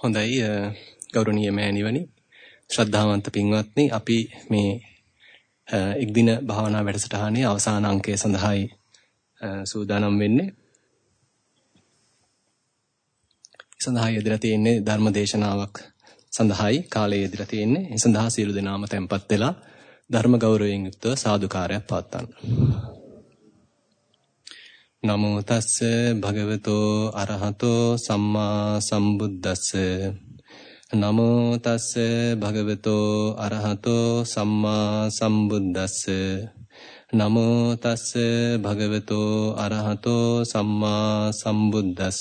හොඳයි ගෞරවනීය මෑණිවනි. ශ්‍රද්ධාවන්ත පින්වත්නි අපි මේ එක්දින භාවනා වැඩසටහනේ අවසාන අංකය සඳහායි සූදානම් වෙන්නේ. සඳහා යෙදලා තියෙන්නේ ධර්ම දේශනාවක් සඳහායි කාලය යෙදලා තියෙන්නේ. ඒ සඳහා සියලු දෙනාම tempත් වෙලා ධර්ම ගෞරවයෙන් යුක්තව සාදුකාරයක් පවත්වන්න. නමෝ තස්ස භගවතෝ අරහතෝ සම්මා සම්බුද්දස්ස. නමෝ තස්ස භගවතෝ අරහතෝ සම්මා සම්බුද්දස්ස. නමෝ තස්ස භගවතෝ අරහතෝ සම්මා සම්බුද්දස්ස.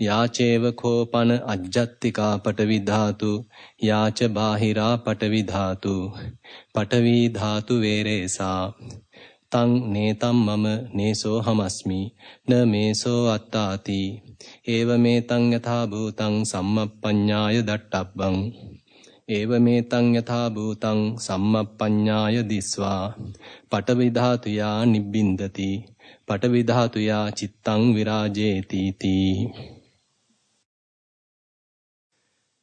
යාචේව කෝපන අජ්ජත්තිකා පටවි ධාතු යාච බාහිරා පටවි ධාතු. පටවි ධාතු වේරේසා. තං නේතම් මම නේසෝ හමස්මි. න මේසෝ අත්තාති. ඒව මේතං යථා භූතං සම්මප්පඤ්ඤාය දට්ටබ්බං. ඒව මේතං යථා භූතං සම්මප්පඤ්ඤාය දිස්වා. පඨවි ධාතුයා නිබ්බින්දති. පඨවි ධාතුයා චිත්තං විරාජේති තී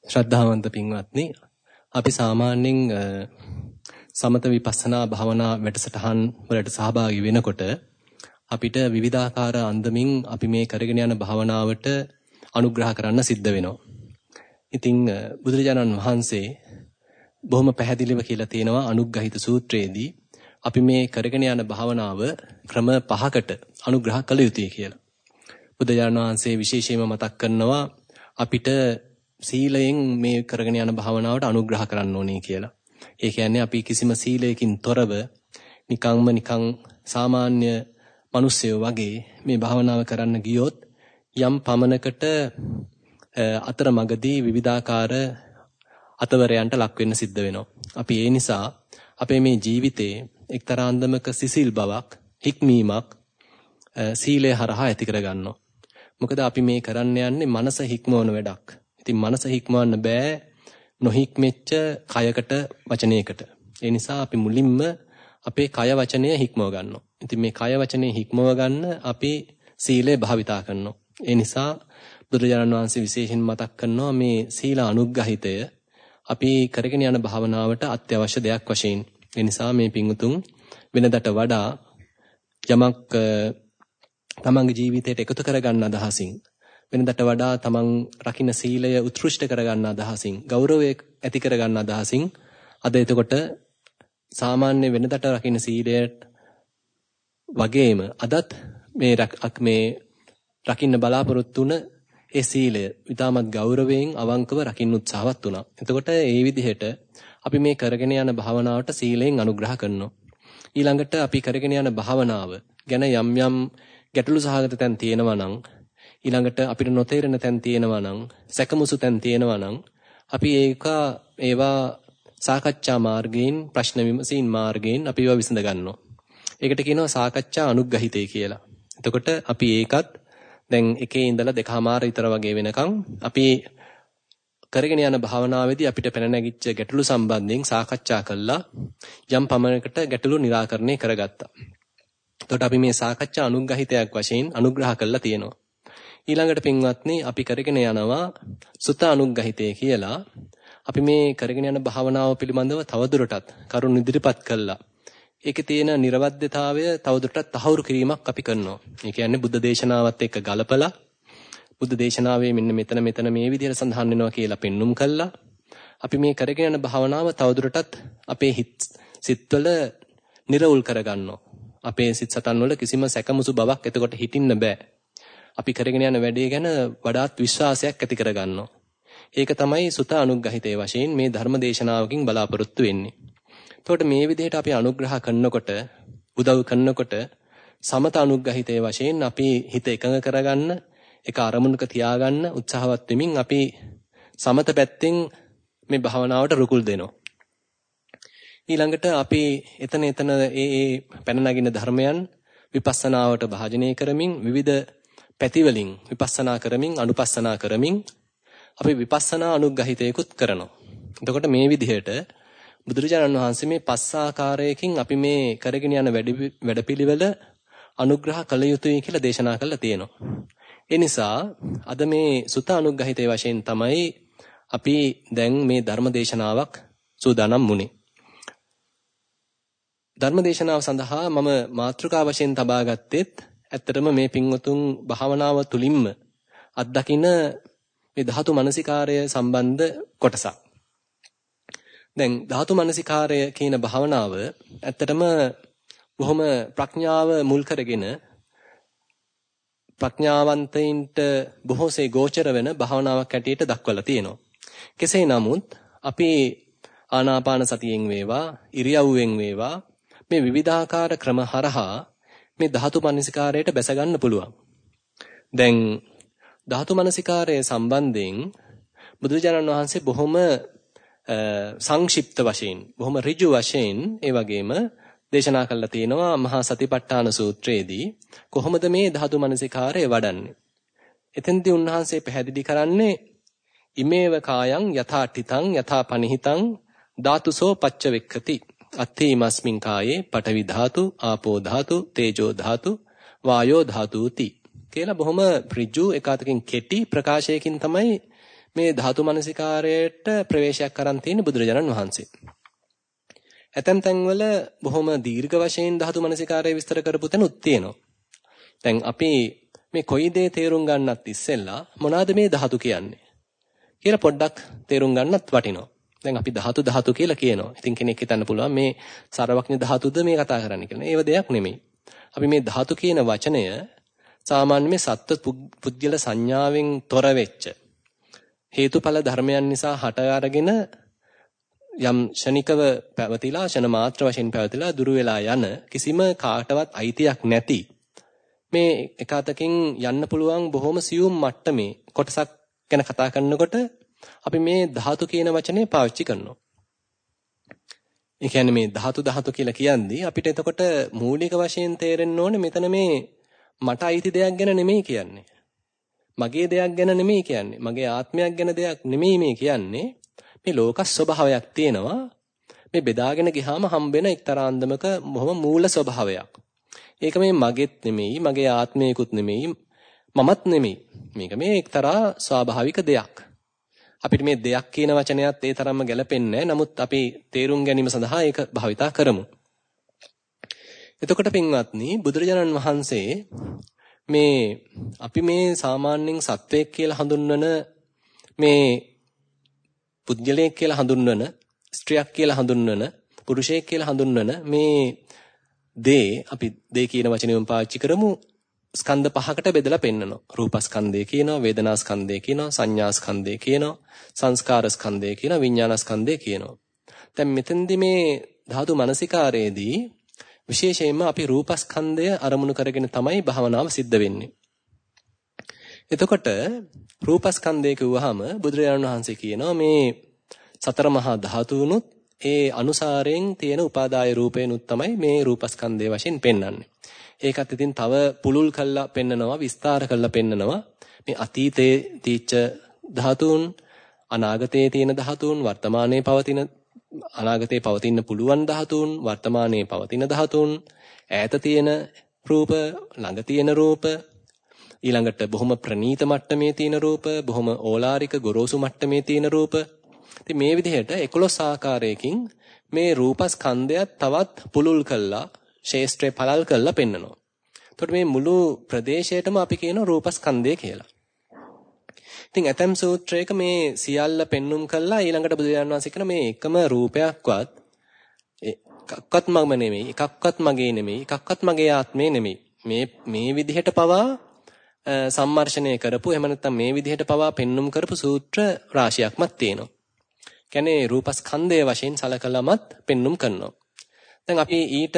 ශ්‍රද්ධාවන්ත පින්වත්නි අපි සාමාන්‍යයෙන් සමත විපස්සනා භාවනා වැඩසටහන් වලට සහභාගී වෙනකොට අපිට විවිධාකාර අන්දමින් අපි මේ කරගෙන යන භාවනාවට අනුග්‍රහ කරන්න සිද්ධ වෙනවා. ඉතින් බුදුරජාණන් වහන්සේ බොහොම පැහැදිලිව කියලා තියෙනවා අනුග්‍රහිත සූත්‍රයේදී අපි මේ කරගෙන යන භාවනාව ක්‍රම පහකට අනුග්‍රහ කළ යුතුයි කියලා. බුදුරජාණන් වහන්සේ විශේෂයෙන්ම මතක් කරනවා අපිට සීලයෙන් මේ කරගෙන යන භාවනාවට අනුග්‍රහ කරන්න ඕනේ කියලා. ඒ කියන්නේ අපි කිසිම සීලයකින් තොරව නිකම්ම නිකං සාමාන්‍ය මිනිස්සයෝ වගේ මේ භාවනාව කරන්න ගියොත් යම් පමනකට අතරමඟදී විවිධාකාර අතවරයන්ට ලක් වෙන්න සිද්ධ වෙනවා. අපි ඒ නිසා අපේ මේ ජීවිතේ එක්තරා අන්දමක සිසිල් බවක්, හික්මීමක් සීලය හරහා ඇති කරගන්නවා. මොකද අපි මේ කරන්න යන්නේ මනස හික්මවන වැඩක්. ඉතින් මනස හික්මවන්න බෑ නොහික්මෙච්ච කයකට වචනයකට. ඒ නිසා අපි මුලින්ම අපේ කය වචනය හික්මව ගන්නවා. ඉතින් මේ කය වචනේ හික්මව ගන්න අපි සීලය භාවිතා කරනවා. ඒ නිසා බුදුරජාණන් වහන්සේ විශේෂයෙන් මතක් කරනවා මේ සීල අනුග්‍රහිතය අපි කරගෙන යන භාවනාවට අත්‍යවශ්‍ය දෙයක් වශයෙන්. ඒ නිසා මේ පිංුතුන් වෙනදට වඩා යමක් තමන්ගේ ජීවිතයට එකතු කරගන්න අදහසින් වෙනදට වඩා තමන් රකින්න සීලය උත්කෘෂ්ඨ කරගන්න අදහසින් ගෞරවය ඇති කරගන්න අදහසින් අද එතකොට සාමාන්‍ය වෙනදට රකින්න සීලයට වගේම අදත් මේ මේ රකින්න බලාපොරොත්තු වුණ ඒ සීලය ඊටමත් ගෞරවයෙන් අවංකව රකින්න උත්සාහවත් වුණා. එතකොට ඒ විදිහට අපි මේ කරගෙන යන භාවනාවට සීලයෙන් අනුග්‍රහ කරනවා. ඊළඟට අපි කරගෙන යන භාවනාව ගැන යම් යම් ගැටලු සහගත තැන් තියෙනවා නම් ඊළඟට අපිට නොතේරෙන තැන් තියෙනවා නම් සැකමුසු තැන් තියෙනවා නම් අපි ඒක ඒවා සාකච්ඡා මාර්ගයෙන් ප්‍රශ්න විමසීම් මාර්ගයෙන් අපි ඒවා විසඳ ගන්නවා. ඒකට කියනවා සාකච්ඡා අනුග්‍රහිතය කියලා. එතකොට අපි ඒකත් දැන් එකේ ඉඳලා දෙකමාර විතර වගේ වෙනකන් අපි කරගෙන යන භාවනාවේදී අපිට පැන නැගිච්ච ගැටලු සම්බන්ධයෙන් සාකච්ඡා කළා යම් පමණකට ගැටලු निराකරණය කරගත්තා. එතකොට අපි මේ සාකච්ඡා අනුග්‍රහිතයක් වශයෙන් අනුග්‍රහ කළා තියෙනවා. ඊළඟට පින්වත්නි අපි කරගෙන යනවා සුත අනුග්‍රහිතය කියලා. අපි මේ කරගෙන යන භාවනාව පිළිබඳව තවදුරටත් කරුණු ඉදිරිපත් කළා. ඒකේ තියෙන නිර්වද්‍යතාවය තවදුරටත් තහවුරු කිරීමක් අපි කරනවා. ඒ කියන්නේ බුද්ධ දේශනාවත් එක්ක ගලපලා බුද්ධ දේශනාවේ මෙන්න මෙතන මෙතන මේ විදිහට සඳහන් වෙනවා කියලා පෙන්눔 කළා. අපි මේ කරගෙන යන භාවනාව තවදුරටත් අපේ හිත් සිත්වල නිර්වුල් කරගන්නවා. අපේ සිත් සතන් වල කිසිම සැකමුසු බවක් එතකොට හිටින්න බෑ. අපි කරගෙන යන වැඩේ ගැන වඩාත් විශ්වාසයක් ඇති කරගන්නවා. ඒක තමයි සුත අනුග්‍රහිතේ වශයෙන් මේ ධර්ම දේශනාවකින් බලාපොරොත්තු වෙන්නේ. එතකොට මේ විදිහට අපි අනුග්‍රහ කරනකොට උදව් කරනකොට සමත අනුග්‍රහිතේ වශයෙන් අපි හිත එකඟ කරගන්න එක අරමුණක තියාගන්න උත්සාහවත් වෙමින් අපි සමත පැත්තෙන් මේ භාවනාවට රුකුල් දෙනවා. ඊළඟට අපි එතන එතන ඒ ඒ පැන නගින ධර්මයන් විපස්සනාවට භාජනය කරමින් විවිධ පැතිවලින් විපස්සනා කරමින් අනුපස්සනා කරමින් අපි විපස්සනා අනුග්‍රහිතයකුත් කරනවා. එතකොට මේ විදිහට බුදුරජාණන් වහන්සේ මේ පස් ආකාරයකින් අපි මේ කරගෙන යන වැඩපිළිවෙල අනුග්‍රහ කළ යුතුයි කියලා දේශනා කළා තියෙනවා. ඒ නිසා අද මේ සුත අනුග්‍රහිතේ වශයෙන් තමයි අපි දැන් මේ ධර්ම දේශනාවක් සූදානම් වුනේ. ධර්ම දේශනාව සඳහා මම මාතෘකා වශයෙන් තබා ගත්තෙත් ඇත්තටම මේ පින්වතුන් භාවනාව තුලින්ම අත්දකින මේ ධාතු මනසිකාරය සම්බන්ධ කොටසක්. දැන් ධාතු මනසිකාරය කියන භාවනාව ඇත්තටම බොහොම ප්‍රඥාව මුල් කරගෙන ප්‍රඥාවන්තයින්ට බොහෝසේ ගෝචර වෙන භාවනාවක් ඇටියට දක්වලා තියෙනවා. කෙසේ නමුත් අපි ආනාපාන සතියෙන් වේවා ඉරියව්වෙන් වේවා මේ විවිධාකාර ක්‍රම හරහා මේ ධාතු මනසිකාරයට බැස ගන්න පුළුවන්. දැන් ධාතු මනසිකාරය සම්බන්ධයෙන් බුදුරජාණන් වහන්සේ බොහොම සංක්ෂිප්ත වශයෙන් බොහොම ඍජු වශයෙන් ඒ වගේම දේශනා කළා තියෙනවා මහා සතිපට්ඨාන සූත්‍රයේදී කොහොමද මේ ධාතු මනසිකාරය වඩන්නේ. එතෙන්දී උන්වහන්සේ පැහැදිලි කරන්නේ ඉමේව කායං යථාඨිතං යථාපනිහිතං ධාතුසෝ පච්චවෙක්ඛති අත්ථීමස්මින් කායේ පඨවි ධාතු ආපෝ ධාතු තේජෝ ධාතු වායෝ ධාතුති කියලා බොහොම ඍජු එකතකින් කෙටි ප්‍රකාශයකින් තමයි මේ ධාතු මනසිකාරයට ප්‍රවේශයක් කරන් තියෙන බුදුරජාණන් වහන්සේ. ඇතැම් තැන්වල බොහොම දීර්ඝ වශයෙන් ධාතු මනසිකාරය විස්තර කරපු තැනුත් තියෙනවා. දැන් අපි මේ කොයි දේ තේරුම් ගන්නත් ඉස්සෙල්ලා මොනවාද මේ ධාතු කියන්නේ කියලා පොඩ්ඩක් තේරුම් ගන්නත් වටිනවා. දැන් අපි ධාතු ධාතු කියලා කියනවා. ඉතින් කෙනෙක් හිතන්න පුළුවන් මේ සරවක්ඥ ධාතුද මේ කතා කරන්නේ කියලා. ඒව දෙයක් නෙමෙයි. අපි මේ ධාතු කියන වචනය සාමාන්‍ය මේ සත්ව පුද්ගල සංඥාවෙන් තොර වෙච්ච හේතුඵල ධර්මයන් නිසා හට අරගෙන යම් ෂණිකව පැවතිලා ෂණ මාත්‍ර වශයෙන් පැවතිලා දුරු වෙලා යන කිසිම කාටවත් අයිතියක් නැති මේ එකතකින් යන්න පුළුවන් බොහොම සියුම් මට්ටමේ කොටසක් ගැන කතා කරනකොට අපි මේ ධාතු කියන වචනේ පාවිච්චි කරනවා. ඒ කියන්නේ මේ ධාතු ධාතු කියලා කියන්නේ අපිට එතකොට මූලික වශයෙන් තේරෙන්න ඕනේ මෙතන මේ මට අයිති දෙයක් ගැන නෙමෙයි කියන්නේ. මගේ දෙයක් ගැන නෙමෙයි කියන්නේ. මගේ ආත්මයක් ගැන දෙයක් නෙමෙයි මේ කියන්නේ. මේ ලෝක ස්වභාවයක් තියෙනවා. මේ බෙදාගෙන ගියාම හම්බෙන එක්තරා අන්දමක බොහොම මූල ස්වභාවයක්. ඒක මේ මගෙත් නෙමෙයි, මගේ ආත්මයකුත් නෙමෙයි, මමත් නෙමෙයි. මේක මේ එක්තරා ස්වාභාවික දෙයක්. අපිට මේ දෙයක් කියන වචනයත් ඒ තරම්ම ගැලපෙන්නේ නමුත් අපි තේරුම් ගැනීම සඳහා ඒක භාවිතා කරමු. එතකොට පින්වත්නි බුදුරජාණන් වහන්සේ මේ අපි මේ සාමාන්‍යයෙන් සත්වයක් කියලා හඳුන්වන මේ පුද්ගලයෙක් කියලා හඳුන්වන ස්ත්‍රියක් කියලා හඳුන්වන පුරුෂයෙක් කියලා හඳුන්වන මේ දේ අපි දේ කියන වචනයෙන් පාවිච්චි කරමු ස්කන්ධ පහකට බෙදලා පෙන්නනවා. රූපස්කන්ධය කියනවා, වේදනාස්කන්ධය කියනවා, සංඥාස්කන්ධය කියනවා, සංස්කාරස්කන්ධය කියනවා, විඥානස්කන්ධය කියනවා. දැන් මෙතෙන්දි මේ ධාතු මනසිකාරයේදී විශේෂයෙන්ම අපි රූපස්කන්ධය අරමුණු කරගෙන තමයි භාවනාව සිද්ධ වෙන්නේ. එතකොට රූපස්කන්ධය කිව්වහම බුදුරජාණන් වහන්සේ කියනවා මේ සතර මහා ධාතුනුත් ඒ අනුසාරයෙන් තියෙන උපාදාය රූපේනුත් තමයි මේ රූපස්කන්ධය වශයෙන් පෙන්වන්නේ. ඒකත් ඉතින් තව පුළුල් කළා පෙන්නනවා විස්තර කළා පෙන්නනවා මේ අතීතයේ තීච්ච ධාතුන් අනාගතයේ තියෙන ධාතුන් වර්තමානයේ පවතින අනාගතයේ පවතින්න පුළුවන් ධාතුන් වර්තමානයේ පවතින ධාතුන් ඈත තියෙන රූප ළඟ තියෙන රූප ඊළඟට බොහොම ප්‍රනීත මට්ටමේ තියෙන රූප බොහොම ඕලාරික ගොරෝසු මට්ටමේ තියෙන රූප ඉතින් මේ විදිහට 11 ආකාරයකින් මේ රූපස්කන්ධයත් තවත් පුළුල් කළා ශේෂ්ත්‍රේ පළල් කරලා පෙන්නනවා. එතකොට මේ මුළු ප්‍රදේශයටම අපි කියන රූපස්කන්ධය කියලා. ඉතින් ඇතම් සූත්‍රයක මේ සියල්ල පෙන්눔 කළා ඊළඟට බුදුරජාණන් වහන්සේ කියන මේ එකම රූපයක්වත් එකක්වත් මම නෙමෙයි එකක්වත් මගේ නෙමෙයි එකක්වත් මගේ ආත්මේ නෙමෙයි මේ මේ විදිහට පවා සම්මර්ෂණය කරපු එහෙම නැත්නම් මේ විදිහට පවා පෙන්눔 කරපු සූත්‍ර රාශියක්මත් තියෙනවා. කියන්නේ රූපස්කන්ධය වශයෙන් සලකලමත් පෙන්눔 කරනවා. දැන් අපි ඊට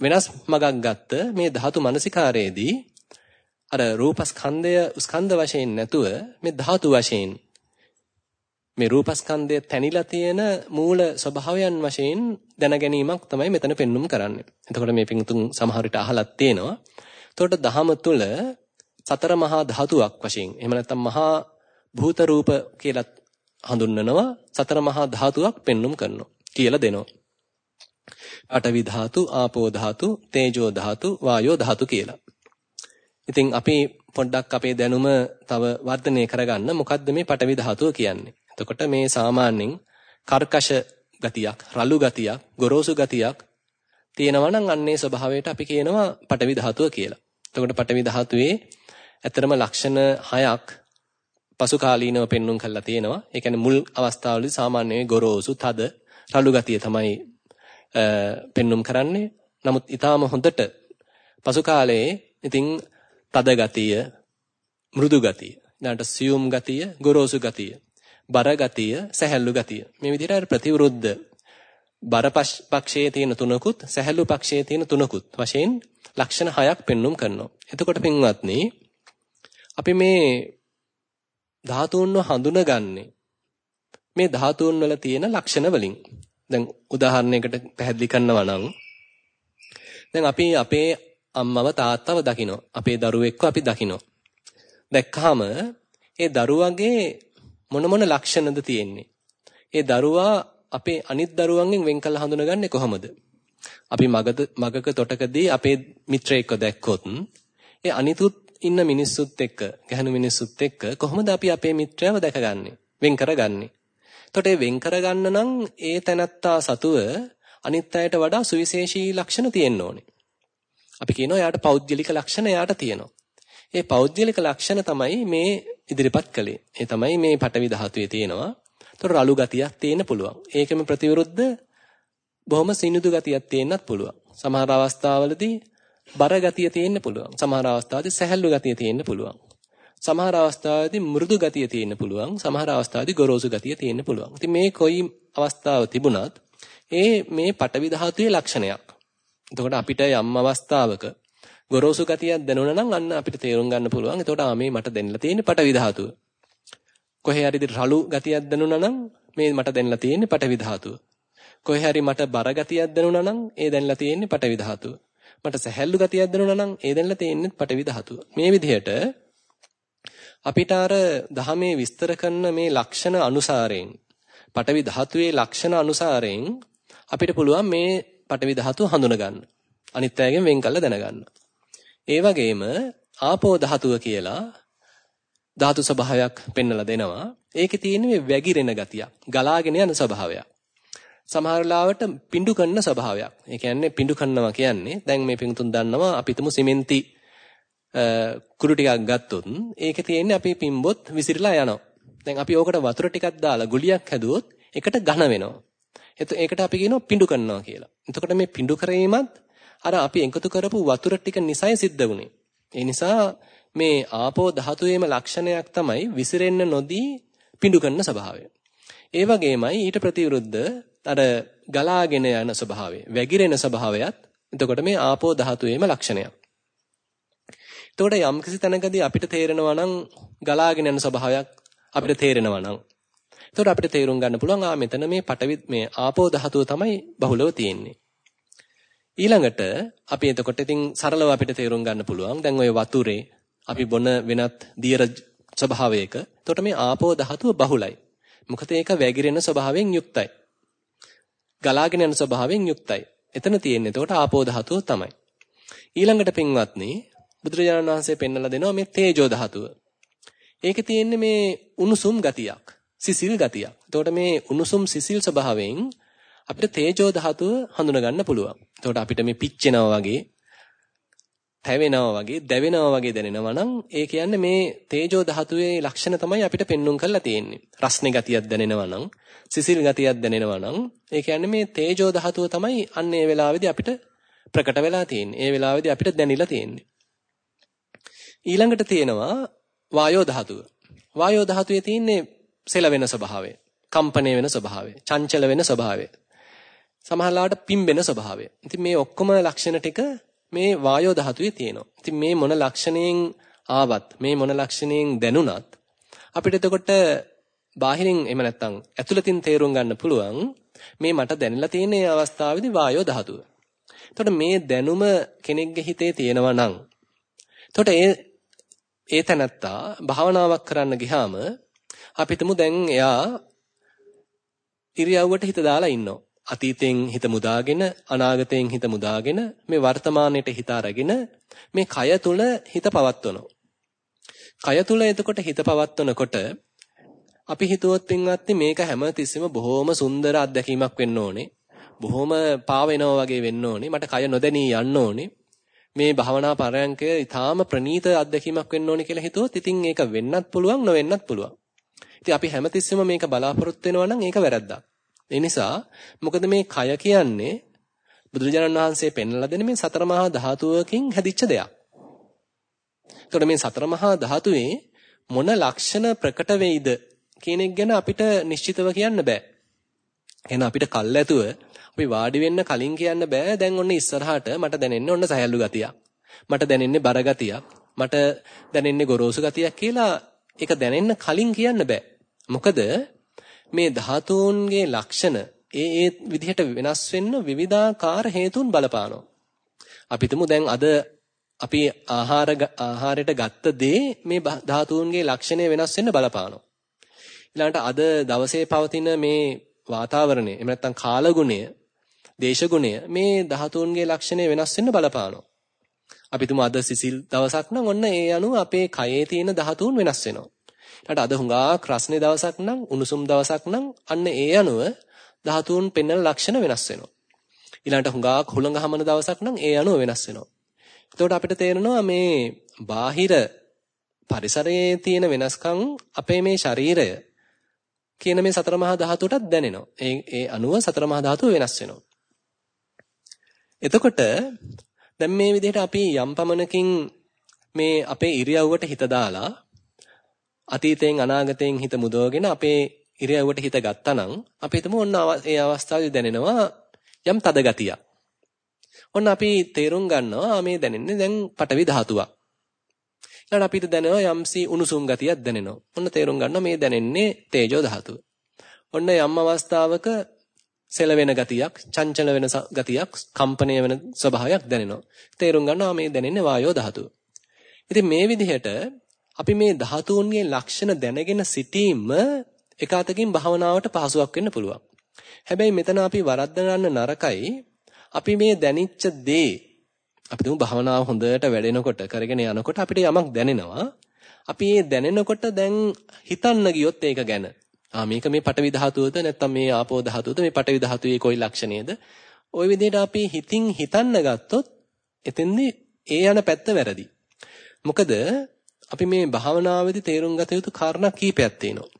වෙනස් මගක් ගත්ත මේ ධාතු මනසිකාරයේදී අර රූපස්කන්ධය ස්කන්ධ වශයෙන් නැතුව මේ ධාතු වශයෙන් මේ රූපස්කන්ධය තැනිලා තියෙන මූල ස්වභාවයන් වශයෙන් දැන ගැනීමක් තමයි මෙතන පෙන්눔 කරන්නේ. එතකොට මේ පිංතුන් සමහර විට අහලත් තියෙනවා. එතකොට දහම තුල සතර මහා ධාතුවක් වශයෙන් එහෙම නැත්නම් මහා භූත රූප කියලා හඳුන්වනවා සතර මහා ධාතුවක් පෙන්눔 කරනවා කියලා දෙනවා. අටවි ධාතු, ආපෝ ධාතු, තේජෝ ධාතු, වායෝ ධාතු කියලා. ඉතින් අපි පොඩ්ඩක් අපේ දැනුම තව වර්ධනය කරගන්න මොකද්ද මේ පටවි ධාතුව කියන්නේ. එතකොට මේ සාමාන්‍යයෙන් කර්කශ ගතියක්, රළු ගතියක්, ගොරෝසු ගතියක් තියෙනවා නම් අන්නේ ස්වභාවයට අපි කියනවා පටවි ධාතුව කියලා. එතකොට පටවි ධාතුවේ ඇත්තරම ලක්ෂණ හයක් පසුකාලීනව පෙන්눔 කරලා තියෙනවා. ඒ කියන්නේ මුල් අවස්ථාවලදී සාමාන්‍යයෙන් ගොරෝසු, තද, රළු ගතිය තමයි පෙන්눔 කරන්නේ. නමුත් ඊටාම හොඳට පසු කාලයේ ඉතින් තද ගතිය, මෘදු ගතිය, ඊළඟට සියුම් ගතිය, ගොරෝසු ගතිය, බර ගතිය, සැහැල්ලු ගතිය. මේ විදිහට අර ප්‍රතිවිරුද්ධ බර පක්ෂයේ තියෙන තුනකුත්, සැහැල්ලු පක්ෂයේ තියෙන තුනකුත් වශයෙන් ලක්ෂණ හයක් පෙන්눔 කරනවා. එතකොට පින්වත්නි අපි මේ ධාතුන්ව හඳුනගන්නේ මේ ධාතුන් වල තියෙන ලක්ෂණ වලින්. දැන් උදාහරණයකට පැහැදිලි කරනවා නම් දැන් අපි අපේ අම්මව තාත්තව දකිනවා. අපේ දරුවෙක්ව අපි දකිනවා. දැක්කහම ඒ දරුවගේ මොන මොන ලක්ෂණද තියෙන්නේ? ඒ දරුවා අපේ අනිත් දරුවන්ගෙන් වෙන් කළ හඳුනගන්නේ කොහොමද? අපි මගද මගක තොටකදී අපේ මිත්‍රයෙක්ව දැක්කොත් ඒ අනිතුත් ඉන්න මිනිස්සුත් එක්ක, ගැහණු මිනිස්සුත් එක්ක කොහොමද අපි අපේ මිත්‍රයව දැකගන්නේ? වෙන් කරගන්නේ? එතකොට ඒ වෙන් කරගන්න නම් ඒ තැනත්තා සතුව අනිත් අයට වඩා සුවිශේෂී ලක්ෂණ තියෙන්න ඕනේ. අපි කියනවා එයාට පෞද්ගලික ලක්ෂණ එයාට තියෙනවා. ඒ පෞද්ගලික ලක්ෂණ තමයි මේ ඉදිරිපත් කළේ. ඒ තමයි මේ පටවි ධාතුවේ තියෙනවා. ඒතර රළු ගතියක් තියෙන්න පුළුවන්. ඒකෙම ප්‍රතිවිරුද්ධ බොහොම සිනිඳු ගතියක් තියෙන්නත් පුළුවන්. සමහර අවස්ථාවලදී බර ගතිය තියෙන්න පුළුවන්. සමහර අවස්ථාවලදී සැහැල්ලු ගතිය තියෙන්න පුළුවන්. සමහර අවස්ථාවලදී මෘදු ගතිය තියෙන්න පුළුවන්. සමහර අවස්ථාවලදී ගොරෝසු ගතිය තියෙන්න පුළුවන්. ඉතින් මේ කොයි අවස්ථාව තිබුණත් ඒ මේ පටවි ධාතුවේ ලක්ෂණයක්. එතකොට අපිට යම් අවස්ථාවක ගොරෝසු ගතියක් දැනුණා නම් අන්න අපිට තේරුම් ගන්න පුළුවන්. එතකොට ආ මේ මට දෙන්නලා තියෙන්නේ පටවි ධාතුව. කොහේ හරි රළු ගතියක් දැනුණා නම් මේ මට දෙන්නලා තියෙන්නේ පටවි ධාතුව. කොහේ හරි මට බර ගතියක් දැනුණා නම් ඒ දැන්නලා තියෙන්නේ පටවි ධාතුව. මට සැහැල්ලු ගතියක් දැනුණා නම් ඒ දැන්නලා තියෙන්නේ පටවි ධාතුව. මේ විදිහට අපිට අර දහමේ විස්තර කරන මේ ලක්ෂණ අනුසාරයෙන් පටවි ධාතුවේ ලක්ෂණ අනුසාරයෙන් අපිට පුළුවන් මේ පටවි ධාතුව හඳුන ගන්න. අනිත් අයගෙන් වෙන් කළ දැනගන්න. ඒ වගේම ආපෝ ධාතුව කියලා ධාතු ස්වභාවයක් පෙන්වලා දෙනවා. ඒකේ තියෙන මේ වැగిරෙන ගතියක්, ගලාගෙන යන ස්වභාවයක්. සමහර ලාවට පිඬු කරන ස්වභාවයක්. ඒ කියන්නේ පිඬු කරනවා කියන්නේ දැන් මේ පිඟුතුන් දන්නවා අපි තුමු සිමෙන්ති කුඩු ටිකක් ගත්තොත් ඒකේ තියෙන්නේ අපි පිම්බොත් විසිරලා යනවා. දැන් අපි ඕකට වතුර ටිකක් දාලා ගුලියක් හැදුවොත් එකට ඝන වෙනවා. ඒකට අපි කියනවා පිඬු කරනවා කියලා. එතකොට මේ පිඬු කිරීමත් අර අපි එකතු කරපු වතුර ටික නිසයි සිද්ධ වුනේ. ඒ නිසා මේ ආපෝ ධාතුවේම ලක්ෂණයක් තමයි විසිරෙන්න නොදී පිඬු කරන ස්වභාවය. ඒ වගේමයි ඊට ප්‍රතිවිරුද්ධ අර ගලාගෙන යන ස්වභාවය, වැగిරෙන ස්වභාවයත් එතකොට මේ ආපෝ ධාතුවේම ලක්ෂණයක්. එතකොට යම්කිසි තැනකදී අපිට තේරෙනවා නම් ගලාගෙන යන ස්වභාවයක් අපිට තේරෙනවා නම් එතකොට අපිට තේරුම් ගන්න පුළුවන් ආ මෙතන මේ පටවි මේ ආපෝ ධාතුව තමයි බහුලව තියෙන්නේ. ඊළඟට අපි එතකොට ඉතින් සරලව අපිට තේරුම් ගන්න පුළුවන් දැන් ওই වතුරේ අපි බොන වෙනත් දියර ස්වභාවයක එතකොට මේ ආපෝ ධාතුව බහුලයි. මොකද ඒක වැగిරෙන ස්වභාවයෙන් යුක්තයි. ගලාගෙන යන ස්වභාවයෙන් යුක්තයි. එතන තියෙන්නේ එතකොට ආපෝ ධාතුව තමයි. ඊළඟට පින්වත්නි බුදුරජාණන් වහන්සේ පෙන්වලා දෙනවා මේ තේජෝ ධාතුව. ඒකේ තියෙන්නේ මේ උණුසුම් ගතියක්, සිසිල් ගතියක්. එතකොට මේ උණුසුම් සිසිල් ස්වභාවයෙන් අපිට තේජෝ ධාතුව හඳුනා ගන්න පුළුවන්. එතකොට අපිට මේ පිච්චෙනවා වගේ, තැවෙනවා වගේ, දැවෙනවා වගේ දැනෙනවා නම් ඒ කියන්නේ මේ තේජෝ ධාතුවේ ලක්ෂණ තමයි අපිට පෙන්눔 කරලා තියෙන්නේ. රස්නේ ගතියක් දැනෙනවා නම්, සිසිල් ගතියක් දැනෙනවා නම් ඒ කියන්නේ මේ තේජෝ ධාතුව තමයි අන්න ඒ වෙලාවේදී අපිට ප්‍රකට වෙලා තියෙන්නේ. ඒ වෙලාවේදී අපිට දැනෙලා තියෙන්නේ. ඊළඟට තියෙනවා වායෝ ධාතුව. වායෝ ධාතුවේ තියෙන්නේ සෙලවෙන ස්වභාවය, කම්පණය වෙන ස්වභාවය, චංචල වෙන ස්වභාවය. සමහරලාට පිම්බෙන ස්වභාවය. ඉතින් මේ ඔක්කොම ලක්ෂණ ටික මේ වායෝ ධාතුවේ තියෙනවා. ඉතින් මේ මොන ලක්ෂණයෙන් ආවත් මේ මොන ලක්ෂණයෙන් දැනුණත් අපිට එතකොට බාහිරින් එහෙම නැත්නම් ඇතුළතින් තේරුම් ගන්න පුළුවන් මේ මට දැනෙලා තියෙන අවස්ථාවේදී වායෝ ධාතුව. එතකොට මේ දැනුම කෙනෙක්ගේ හිතේ තියෙනවා නම් එතකොට ඒ ඒ තැනත්තා භාවනාවක් කරන්න ගියාම අපිටම දැන් එයා ඉරියව්වට හිත දාලා ඉන්නවා. අතීතයෙන් හිත මුදාගෙන අනාගතයෙන් හිත මුදාගෙන මේ වර්තමානයේට හිත අරගෙන මේ කය තුල හිත පවත්වනවා. කය තුල එතකොට හිත පවත්වනකොට අපි හිතුවොත් පින්වත්නි මේක හැම තිස්සෙම බොහොම සුන්දර අත්දැකීමක් වෙන්න ඕනේ. බොහොම පාවෙනවා වගේ වෙන්න ඕනේ. මට කය නොදැනී යන්න ඕනේ. මේ භවනා පරයන්කය ඊටාම ප්‍රනීත අත්දැකීමක් වෙන්න ඕනේ කියලා හිතුවොත් ඉතින් ඒක වෙන්නත් පුළුවන් නොවෙන්නත් පුළුවන්. ඉතින් අපි හැමතිස්සෙම මේක බලාපොරොත්තු වෙනවා නම් ඒක වැරද්දක්. ඒ නිසා මොකද මේ කය කියන්නේ බුදුරජාණන් වහන්සේ පෙන්වලා දෙන මේ සතර මහා ධාතුවකින් හැදිච්ච දෙයක්. එතකොට මේ සතර මහා ධාතුවේ මොන ලක්ෂණ ප්‍රකට වෙයිද කියන එක ගැන අපිට නිශ්චිතව කියන්න බෑ. එහෙනම් අපිට කල් ඇතුව අපි වාඩි වෙන්න කලින් කියන්න බෑ දැන් ඔන්න ඉස්සරහට මට දැනෙන්නේ ඔන්න සහැල්ලු ගතියක්. මට දැනෙන්නේ බර ගතියක්. මට දැනෙන්නේ ගොරෝසු ගතියක් කියලා ඒක දැනෙන්න කලින් කියන්න බෑ. මොකද මේ ධාතුන්ගේ ලක්ෂණ ඒ ඒ විදිහට වෙනස් වෙන්න විවිධාකාර හේතුන් බලපානවා. අපි දැන් අද අපි ආහාර ආහාරයට ගත්ත දේ මේ ධාතුන්ගේ ලක්ෂණය වෙනස් වෙන්න බලපානවා. ඊළඟට අද දවසේ පවතින මේ වාතාවරණය එහෙම නැත්නම් කාලගුණය, දේශගුණය මේ ධාතුන්ගේ ලක්ෂණය වෙනස් වෙන්න බලපානවා. අපි තුමු අද සිසිල් දවසක් නම් ඔන්න ඒ අනුව අපේ කයේ තියෙන ධාතුන් වෙනස් වෙනවා. ඊට අද හුඟක් රස්නේ දවසක් නම් උණුසුම් දවසක් නම් අන්න ඒ අනුව ධාතුන් පෙන්වන ලක්ෂණ වෙනස් වෙනවා. ඊළඟට හුඟක් හුළඟ හමන දවසක් නම් ඒ අනුව වෙනස් වෙනවා. එතකොට අපිට තේරෙනවා මේ බාහිර පරිසරයේ තියෙන වෙනස්කම් අපේ මේ ශරීරය කියන මේ සතර මහා ධාතුවටත් දැනෙනවා. ඒ ඒ අනුව සතර මහා ධාතුව වෙනස් වෙනවා. එතකොට දැන් මේ විදිහට අපි යම් පමණකින් මේ අපේ ඉරියව්වට හිත දාලා අතීතයෙන් අනාගතයෙන් හිත මුදවගෙන අපේ ඉරියව්වට හිත ගත්තනම් අපි හිතමු ඔන්න ඒ අවස්ථාවේ දැනෙනවා යම් තද ගතියක්. ඔන්න අපි තේරුම් ගන්නවා මේ දැනෙන්නේ දැන් පටවි ධාතුවක්. ඊළඟ අපිට දැනෙනවා යම්සි උණුසුම් ගතියක් දැනෙනවා. ඔන්න තේරුම් ගන්නවා මේ දැනෙන්නේ තේජෝ ධාතුව. ඔන්න යම් අවස්ථාවක සෙලවෙන ගතියක්, චංචල වෙන ගතියක්, කම්පණය වෙන ස්වභාවයක් දැනෙනවා. තේරුම් ගන්නවා මේ දැනෙන්නේ වායෝ ධාතුව. ඉතින් මේ විදිහට අපි මේ ධාතුන්ගේ ලක්ෂණ දැනගෙන සිටීම එක අතකින් භාවනාවට පහසුවක් වෙන්න පුළුවන්. හැබැයි මෙතන අපි වරද්දගන්න නරකයි අපි මේ දැනිච්ච දේ අපි තුමු භාවනාව හොඳට වැඩෙනකොට කරගෙන යනකොට අපිට යමක් දැනෙනවා. අපි මේ දැනෙනකොට දැන් හිතන්න ගියොත් ඒක ගැන. ආ මේක මේ පටවි ධාතුවද නැත්නම් මේ ආපෝ ධාතුවද මේ පටවි ධාතුවේ කොයි ලක්ෂණයේද? ওই විදිහට අපි හිතින් හිතන්න ගත්තොත් එතෙන්දී ඒ යන පැත්ත වැරදි. මොකද අපි මේ භාවනාවේදී තේරුම් ගත යුතු කාරණා කීපයක් තියෙනවා.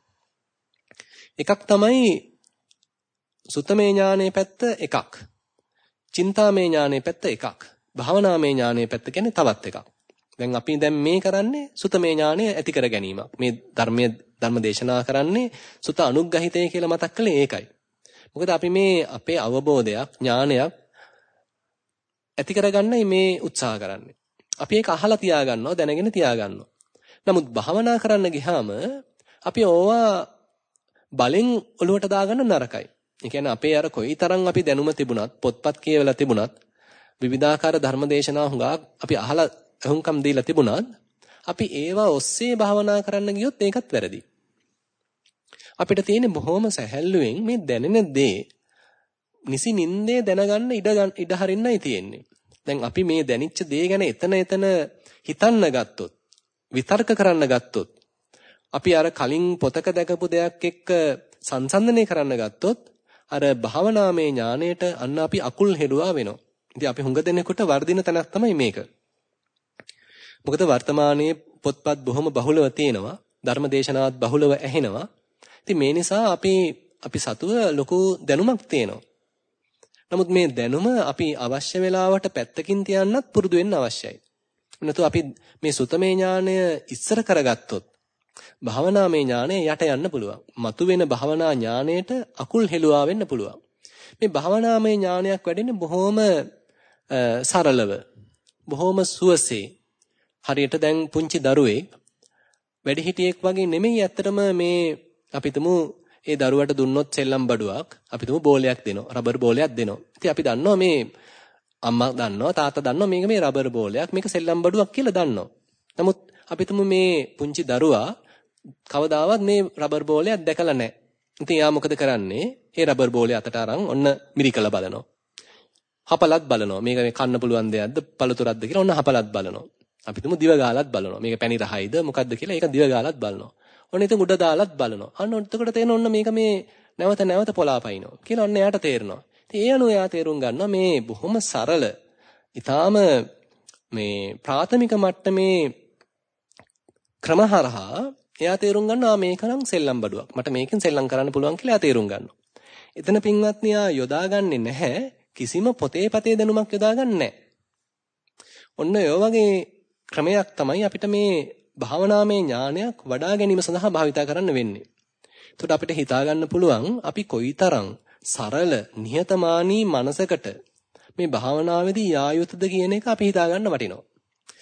එකක් තමයි සුතමේ ඥානයේ පැත්ත එකක්. චින්තාමේ ඥානයේ පැත්ත එකක්. භාවනාමේ ඥානයේ පැත්ත කියන්නේ තවත් එකක්. දැන් අපි දැන් මේ කරන්නේ සුතමේ ඥානය ඇති කර ගැනීමක්. මේ ධර්මයේ ධර්ම දේශනා කරන්නේ සුත අනුග්‍රහිතය කියලා මතක් කළේ ඒකයි. මොකද අපි මේ අපේ අවබෝධයක් ඥානයක් ඇති කරගන්නයි මේ උත්සාහ කරන්නේ. අපි ඒක අහලා තියාගන්නවා දැනගෙන තියාගන්නවා. නමුත් භාවනා කරන්න ගියාම අපි ඕවා බලෙන් ඔලුවට දාගන්න නරකයි. ඒ කියන්නේ අපේ අර කොයිතරම් අපි දැනුම තිබුණත් පොත්පත් කියවලා තිබුණත් විවිධාකාර ධර්මදේශනා හුඟක් අපි අහලා අහුම්කම් දීලා තිබුණත් අපි ඒවා ඔස්සේ භාවනා කරන්න ගියොත් ඒකත් වැරදි. අපිට තියෙන්නේ බොහොම සැහැල්ලුවෙන් මේ දැනෙන දේ නිසි නින්දේ දැනගන්න ඉඩ ඉඩ හරින්නයි තියෙන්නේ. දැන් අපි මේ දැනිච්ච දේ ගැන එතන එතන හිතන්න ගත්තොත් විතර්ක කරන්න ගත්තොත් අපි අර කලින් පොතක දැකපු දෙයක් එක්ක සංසන්දනය කරන්න ගත්තොත් අර භාවනාමය ඥාණයට අන්න අපි අකුල් හෙළුවා වෙනවා. ඉතින් අපි හුඟ දෙනෙකුට වර්ධින තැනක් තමයි මේක. මොකද වර්තමානයේ පොත්පත් බොහොම බහුලව තියෙනවා. ධර්ම දේශනාවත් බහුලව ඇහෙනවා. ඉතින් මේ නිසා අපි අපි සතුව ලොකු දැනුමක් තියෙනවා. නමුත් මේ දැනුම අපි අවශ්‍ය වෙලාවට පැත්තකින් තියන්නත් පුරුදු වෙන්න අවශ්‍යයි. නැතු අපි මේ සුතමේ ඥානය ඉස්සර කරගත්තොත් භාවනාමය ඥානය යට යන්න පුළුවන්. මතුවෙන භාවනා ඥානයට අකුල් හෙළුවා වෙන්න පුළුවන්. මේ භාවනාමය ඥානයක් වැඩෙන්නේ බොහොම සරලව. බොහොම සුවසේ. හරියට දැන් පුංචි දරුවෙක් වැඩිහිටියෙක් වගේ නෙමෙයි ඇත්තටම මේ අපිටම ඒ දරුවට දුන්නොත් සෙල්ලම් බඩුවක් අපිටම බෝලයක් දෙනවා. රබර් බෝලයක් දෙනවා. ඉතින් අපි දන්නවා මේ අම්මා දන්නවා තාත්තා දන්නවා මේක මේ රබර් බෝලයක් මේක සෙල්ලම් බඩුවක් කියලා දන්නවා. නමුත් අපිටම මේ පුංචි දරුවා කවදාවත් මේ රබර් බෝලයක් දැකලා නැහැ. ඉතින් එයා මොකද කරන්නේ? ඒ රබර් බෝලේ අතට අරන් ඔන්න මිරිකලා බලනවා. හපලත් බලනවා. මේක මේ කන්න පුළුවන් දෙයක්ද පළතුරක්ද කියලා ඔන්න හපලත් බලනවා. අපි තුමු දිව ගාලත් බලනවා. මේක පැණි රහයිද මොකද්ද කියලා ඒක දිව ගාලත් බලනවා. ඔන්න ඉතින් උඩ දාලත් බලනවා. අන්න එතකොට තේරෙන ඔන්න මේක මේ නැවත නැවත පොලාපයින්නවා. කියලා ඔන්න එයාට තේරෙනවා. ඉතින් ඒ අනුව එයා තේරුම් ගන්නවා මේ බොහොම සරල, ඊටාම මේ ප්‍රාථමික මට්ටමේ ක්‍රමහරහා එයා තේරුම් ගන්නවා මේකනම් සෙල්ලම් බඩුවක්. මට මේකෙන් සෙල්ලම් කරන්න පුළුවන් කියලා එයා තේරුම් ගන්නවා. එතන පින්වත්නි ආ යොදාගන්නේ නැහැ කිසිම පොතේ පතේ දැනුමක් යොදාගන්නේ නැහැ. ඔන්න ඔය වගේ ක්‍රමයක් තමයි අපිට මේ භාවනාමය ඥානයක් වඩා ගැනීම සඳහා භාවිතා කරන්න වෙන්නේ. එතකොට අපිට හිතා ගන්න පුළුවන් අපි කොයිතරම් සරල නිහතමානී මනසකට මේ භාවනාවේදී යා යුතුද කියන එක අපි හිතා ගන්න වටිනවා.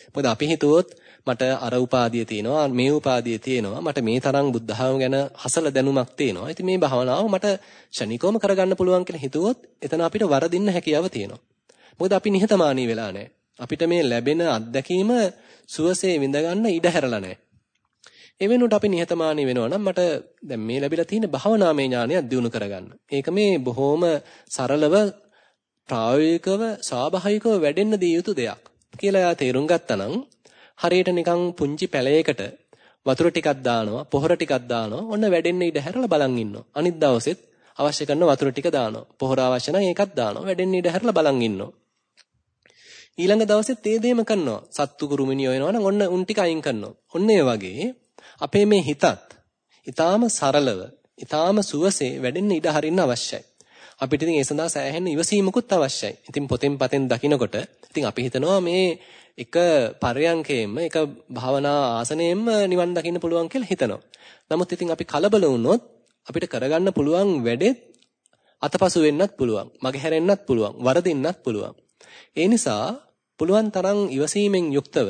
මොකද අපි හිතුවොත් මට අර උපාදිය තියෙනවා මේ උපාදිය තියෙනවා මට මේ තරම් බුද්ධහම ගැන හසල දැනුමක් තියෙනවා. ඉතින් මේ භාවනාව මට ෂණිකවම කරගන්න පුළුවන් කියලා හිතුවොත් එතන අපිට වරදින්න හැකියාව තියෙනවා. මොකද අපි නිහතමානී වෙලා නැහැ. අපිට මේ ලැබෙන අත්දැකීම සුවසේ විඳ ගන්න ඉඩ හැරලා නැහැ. ඒ වෙනුවට අපි නිහතමානී වෙනවා නම් මට දැන් මේ ලැබිලා තියෙන භාවනාමය ඥානයක් දිනු කරගන්න. ඒක මේ බොහොම සරලව ප්‍රායෝගිකව ස්වාභාවිකව වැඩෙන්න දිය යුතු දෙයක් කියලා එයා තේරුම් ගත්තා නම් හරියට නිකන් පුංචි පැලයකට වතුර ටිකක් දානවා පොහොර ටිකක් දානවා ඔන්න වැඩෙන්න ඉඩ හැරලා බලන් ඉන්නවා. අනිත් දවසෙත් අවශ්‍ය කරන වතුර ටික දානවා. පොහොර අවශ්‍ය නම් ඒකත් දානවා. වැඩෙන්න ඉඩ හැරලා බලන් ඉන්නවා. ඊළඟ දවසෙත් ඒ දෙයම කරනවා. සත්තු කුරුමිනියෝ එනවනම් ඔන්න උන් ටික අයින් කරනවා. ඔන්න ඒ වගේ අපේ මේ හිතත් ඊටාම සරලව, ඊටාම සුවසේ වැඩෙන්න ඉඩ හරින්න අවශ්‍යයි. අපිට ඉතින් ඒ සඳහා සෑහෙන ඉවසීමකුත් අවශ්‍යයි. ඉතින් පොතෙන් පතෙන් දකිනකොට ඉතින් අපි හිතනවා මේ එක පරයන්කේම එක භාවනා ආසනයෙන්ම නිවන් දකින්න පුළුවන් කියලා හිතනවා. නමුත් ඉතින් අපි කලබල වුණොත් අපිට කරගන්න පුළුවන් වැඩෙත් අතපසු වෙන්නත් පුළුවන්. මගහැරෙන්නත් පුළුවන්. වරදින්නත් පුළුවන්. ඒ නිසා පුළුවන් තරම් ඉවසීමෙන් යුක්තව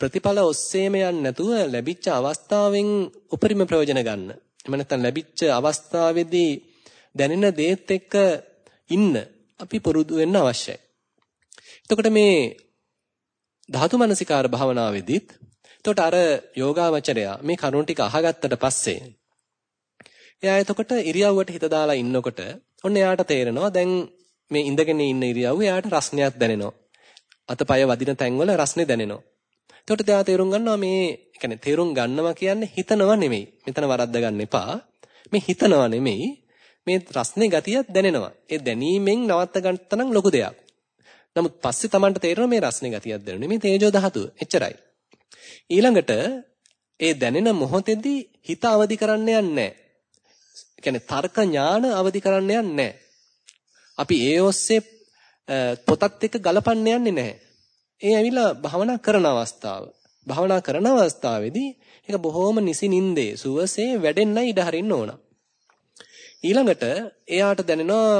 ප්‍රතිඵල ඔස්සේම යන්නේ නැතුව ලැබිච්ච අවස්ථාවෙන් උපරිම ප්‍රයෝජන ගන්න. එහෙම නැත්නම් ලැබිච්ච අවස්ථාවේදී දැනෙන දේත් එක්ක ඉන්න අපි පුරුදු වෙන්න අවශ්‍යයි. එතකොට මේ ධාතු මනසිකාර භාවනාවේදීත් එතකොට අර යෝගාවචරයා මේ කරුණ ටික අහගත්තට පස්සේ එයා එතකොට ඉරියව්වට හිත දාලා ඉන්නකොට ඔන්න එයාට තේරෙනවා දැන් මේ ඉඳගෙන ඉන්න ඉරියව්ව එයාට රස්නයක් දැනෙනවා. අතපය වදින තැන්වල රස්නේ දැනෙනවා. එතකොට එයා තේරුම් ගන්නවා මේ කියන්නේ තේරුම් ගන්නවා කියන්නේ හිතනවා නෙමෙයි. මෙතන වරද්ද ගන්න එපා. මේ හිතනවා නෙමෙයි. මේ රස්නේ ගතියක් දැනෙනවා. ඒ දැනීමෙන් නවත්ත ගන්න ලොකු දෙයක්. නමුත් පස්සේ Tamanට තේරෙනවා මේ රස්නේ ගතියක් දැනෙන්නේ මේ තේජෝ ධාතුව. එච්චරයි. ඊළඟට ඒ දැනෙන මොහොතේදී හිත අවදි කරන්න යන්නේ නැහැ. කියන්නේ තර්ක ඥාන අවදි කරන්න යන්නේ අපි ඒ ඔස්සේ පොතත් එක්ක ගලපන්න යන්නේ නැහැ. ඒ ඇවිල්ලා භවනා කරන අවස්ථාව. භවනා කරන අවස්ථාවේදී ඒක බොහොම නිසි නින්දේ සුවසේ වැඩෙන්නයි ඉඩ හරින්න ඕන. ඊළඟට එයාට දැනෙනවා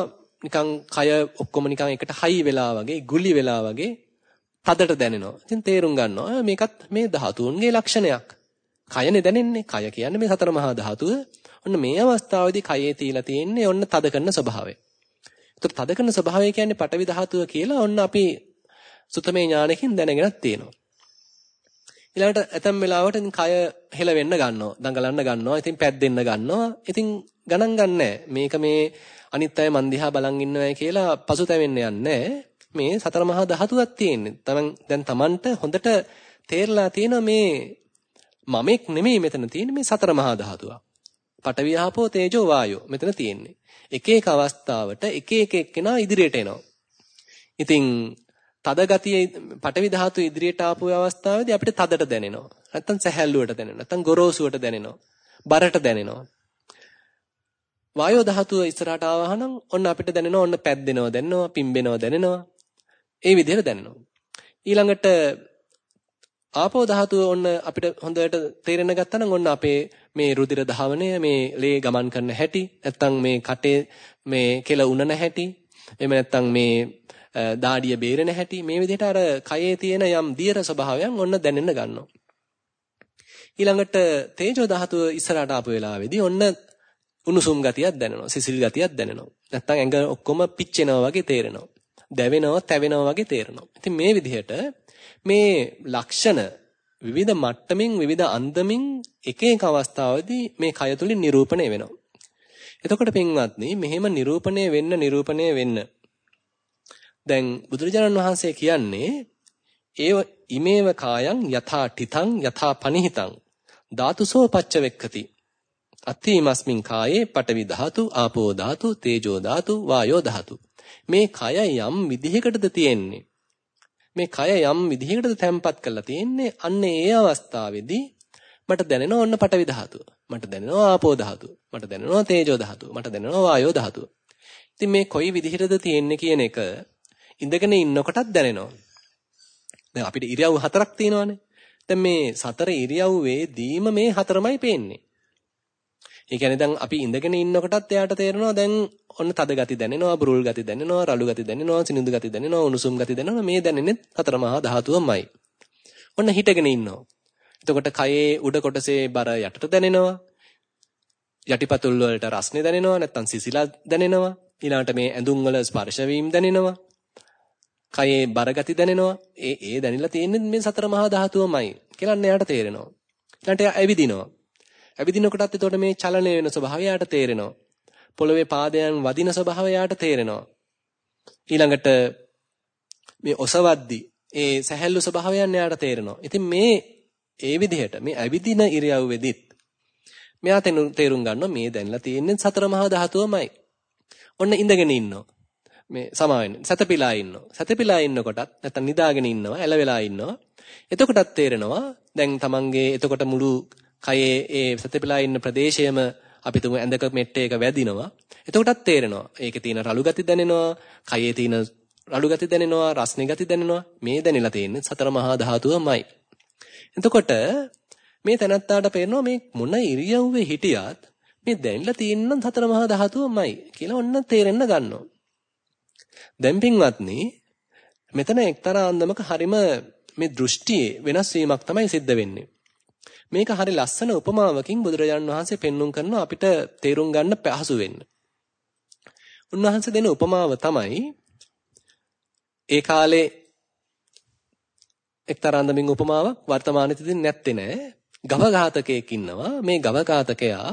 නිකන් කය ඔක්කොම නිකන් එකට හයි වෙලා වගේ, ගුලි වෙලා වගේ තදට දැනෙනවා. ඉතින් තේරුම් ගන්නවා මේකත් මේ ධාතුන්ගේ ලක්ෂණයක්. කයනේ දැනෙන්නේ. කය කියන්නේ මේ සතර මහා ධාතුව. ඔන්න මේ අවස්ථාවේදී කයේ තියලා තියෙන්නේ ඔන්න තද කරන ස්වභාවය. ඒතර තද කරන ස්වභාවය කියන්නේ පටවි ධාතුව කියලා ඔන්න අපි සුතමේ ඥානකින් දැනගෙනත් තියෙනවා. ඊළඟට ඇතම් වෙලාවට ඉතින් කය හෙලවෙන්න ගන්නවා, දඟලන්න ගන්නවා, ඉතින් පැද්දෙන්න ගන්නවා. ඉතින් ගණන් ගන්නෑ. මේක මේ අනිත් අය මන් දිහා බලන් ඉන්නවයි කියලා පසුතැවෙන්න යන්නේ මේ සතර මහා ධාතුවක් තියෙන්නේ. තමන් දැන් Tamanට හොඳට තේරලා තියෙන මේ මමෙක් නෙමෙයි මෙතන තියෙන්නේ මේ සතර මහා ධාතුවක්. පඨවි ආපෝ තේජෝ වායෝ මෙතන තියෙන්නේ. එක එක අවස්ථාවට එක එක එක්කෙනා ඉදිරියට එනවා. ඉතින් තද ගතිය පඨවි ධාතු ඉදිරියට ආපු අවස්ථාවේදී අපිට තදට දැනෙනවා. නැත්තම් සැහැල්ලුවට දැනෙනවා. නැත්තම් ගොරෝසුවට දැනෙනවා. බරට දැනෙනවා. වායෝ ධාතුව ඉස්සරහට ආවහනම් ඔන්න අපිට දැනෙනවා ඔන්න පැද්දෙනවා දැනෙනවා පිම්බෙනවා දැනෙනවා. ඒ විදිහට දැනෙනවා. ඊළඟට ආපෝ ධාතුව ඔන්න අපිට හොඳට තේරෙන්න ගත්තා නම් ඔන්න අපේ මේ රුධිර ධාවනය මේ ලේ ගමන් කරන හැටි නැත්තම් මේ කටේ මේ කෙල උනන හැටි එහෙම නැත්තම් මේ දාඩිය බේරෙන හැටි මේ විදිහට අර කයේ තියෙන යම් දියර ස්වභාවයන් ඔන්න දැනෙන්න ගන්නවා. ඊළඟට තේජෝ ධාතුව ඉස්සරහට ආපු වෙලාවේදී ඔන්න උණුසුම් ගතියක් දැනෙනවා සිසිල් ගතියක් දැනෙනවා. නැත්තම් ඇඟ ඔක්කොම පිච්චෙනවා වගේ තේරෙනවා. දැවෙනවා තැවෙනවා වගේ තේරෙනවා. ඉතින් මේ විදිහට මේ ලක්ෂණ විවිධ මට්ටමින් විවිධ අන්දමින් එක එක අවස්ථාවදී මේ කය තුලින් නිරූපණය වෙනවා. එතකොට පින්වත්නි මෙහෙම නිරූපණය වෙන්න නිරූපණය වෙන්න දැන් බුදුරජාණන් වහන්සේ කියන්නේ ඒව ඉමේව කායං යථා තිතං යථා පනිහිතං ධාතුසෝ පච්චවෙක්කති අත්ථීමස්මින් කායේ පඨවි ධාතු ආපෝ ධාතු තේජෝ ධාතු වායෝ ධාතු. මේ කය යම් විදිහකටද තියෙන්නේ? මේ කය යම් විදිහකටද තැම්පත් කරලා තියෙන්නේ? අන්න ඒ අවස්ථාවේදී මට දැනෙනවා ඔන්න පඨවි ධාතුව. මට දැනෙනවා ආපෝ ධාතුව. මට දැනෙනවා තේජෝ ධාතුව. මට දැනෙනවා වායෝ ධාතුව. ඉතින් මේ කොයි විදිහටද තියෙන්නේ කියන එක ඉඳගෙන ඉන්නකොටත් දැනෙනවා දැන් අපිට ඉරියව් හතරක් තියෙනවානේ දැන් මේ සතර ඉරියව්වේදීම මේ හතරමයි පේන්නේ ඒ කියන්නේ දැන් අපි ඉඳගෙන ඉන්නකොටත් එයාට තේරෙනවා දැන් ඔන්න තද ගති දැනෙනවා, බුරුල් ගති දැනෙනවා, රළු ගති දැනෙනවා, සිනිඳු ගති දැනෙනවා, උණුසුම් ගති දැනෙනවා. මේ දැනෙන්නේ හතර මහා ධාතුවමයි. ඔන්න හිටගෙන ඉන්නවා. එතකොට කයේ උඩ කොටසේ බර යටට දැනෙනවා. යටිපතුල් වලට රස්නේ දැනෙනවා, නැත්තම් සිසිලා දැනෙනවා. ඊළඟට මේ ඇඳුම් වල ස්පර්ශ වීම දැනෙනවා. කයේ බර ගති දැනෙනවා. ඒ ඒ දැනෙලා තියෙන්නේ මේ සතර මහා ධාතුවමයි කියලා එයාට තේරෙනවා. ඊළඟට එයා ඇවිදිනවා. ඇවිදිනකොටත් එතකොට මේ චලනය වෙන ස්වභාවය යාට තේරෙනවා. පොළවේ පාදයන් වදින ස්වභාවය යාට තේරෙනවා. ඊළඟට මේ ඔසවද්දි ඒ සැහැල්ලු ස්වභාවයන් යාට තේරෙනවා. ඉතින් මේ ඒ විදිහට මේ ඇවිදින ඉරියව්වෙදිත් මෙයා තේරුම් ගන්නවා මේ දැන්ලා තියෙන්නේ සතර මහා ධාතුවමයි. ඔන්න ඉඳගෙන ඉන්නවා. මේ සමාවෙන්න. සතපිලා ඉන්නවා. සතපිලා ඉන්නකොටත් නැත්තම් නිදාගෙන ඉන්නවා, ඇලවෙලා ඉන්නවා. එතකොටත් තේරෙනවා දැන් තමන්ගේ එතකොට මුළු කයේ ඒ සතපිලා ඉන්න ප්‍රදේශයම අපි තුමු ඇඳක මෙට්ටේක වැදිනවා. එතකොටත් තේරෙනවා. ඒකේ තියෙන රළු ගති දැනෙනවා. කයේ තියෙන රළු ගති දැනෙනවා. රස්නේ ගති දැනෙනවා. මේ දැනෙලා තියෙන්නේ සතර මහා ධාතුවමයි. එතකොට මේ තැනත්තාට පේනවා මේ මොන ඉරියව්වේ හිටියත් මේ දැනෙලා තියෙන සතර මහා ධාතුවමයි කියලා ඔන්න තේරෙන්න ගන්නවා. දැන් පින්වත්නි මෙතන එක්තරා අන්දමක හරිම මේ දෘෂ්ටියේ වෙනස් වීමක් තමයි සිද්ධ වෙන්නේ. මේක හරි ලස්සන උපමාවකින් බුදුරජාණන් වහන්සේ පෙන්눔 කරනවා අපිට තේරුම් ගන්න පහසු වෙන්න. උන්වහන්සේ දෙන උපමාව තමයි ඒ කාලේ එක්තරා අන්දමින් උපමාවක් වර්තමානයේදී නැත්තේ නෑ. ගව ඝාතකයෙක් ඉන්නවා. මේ ගව ඝාතකයා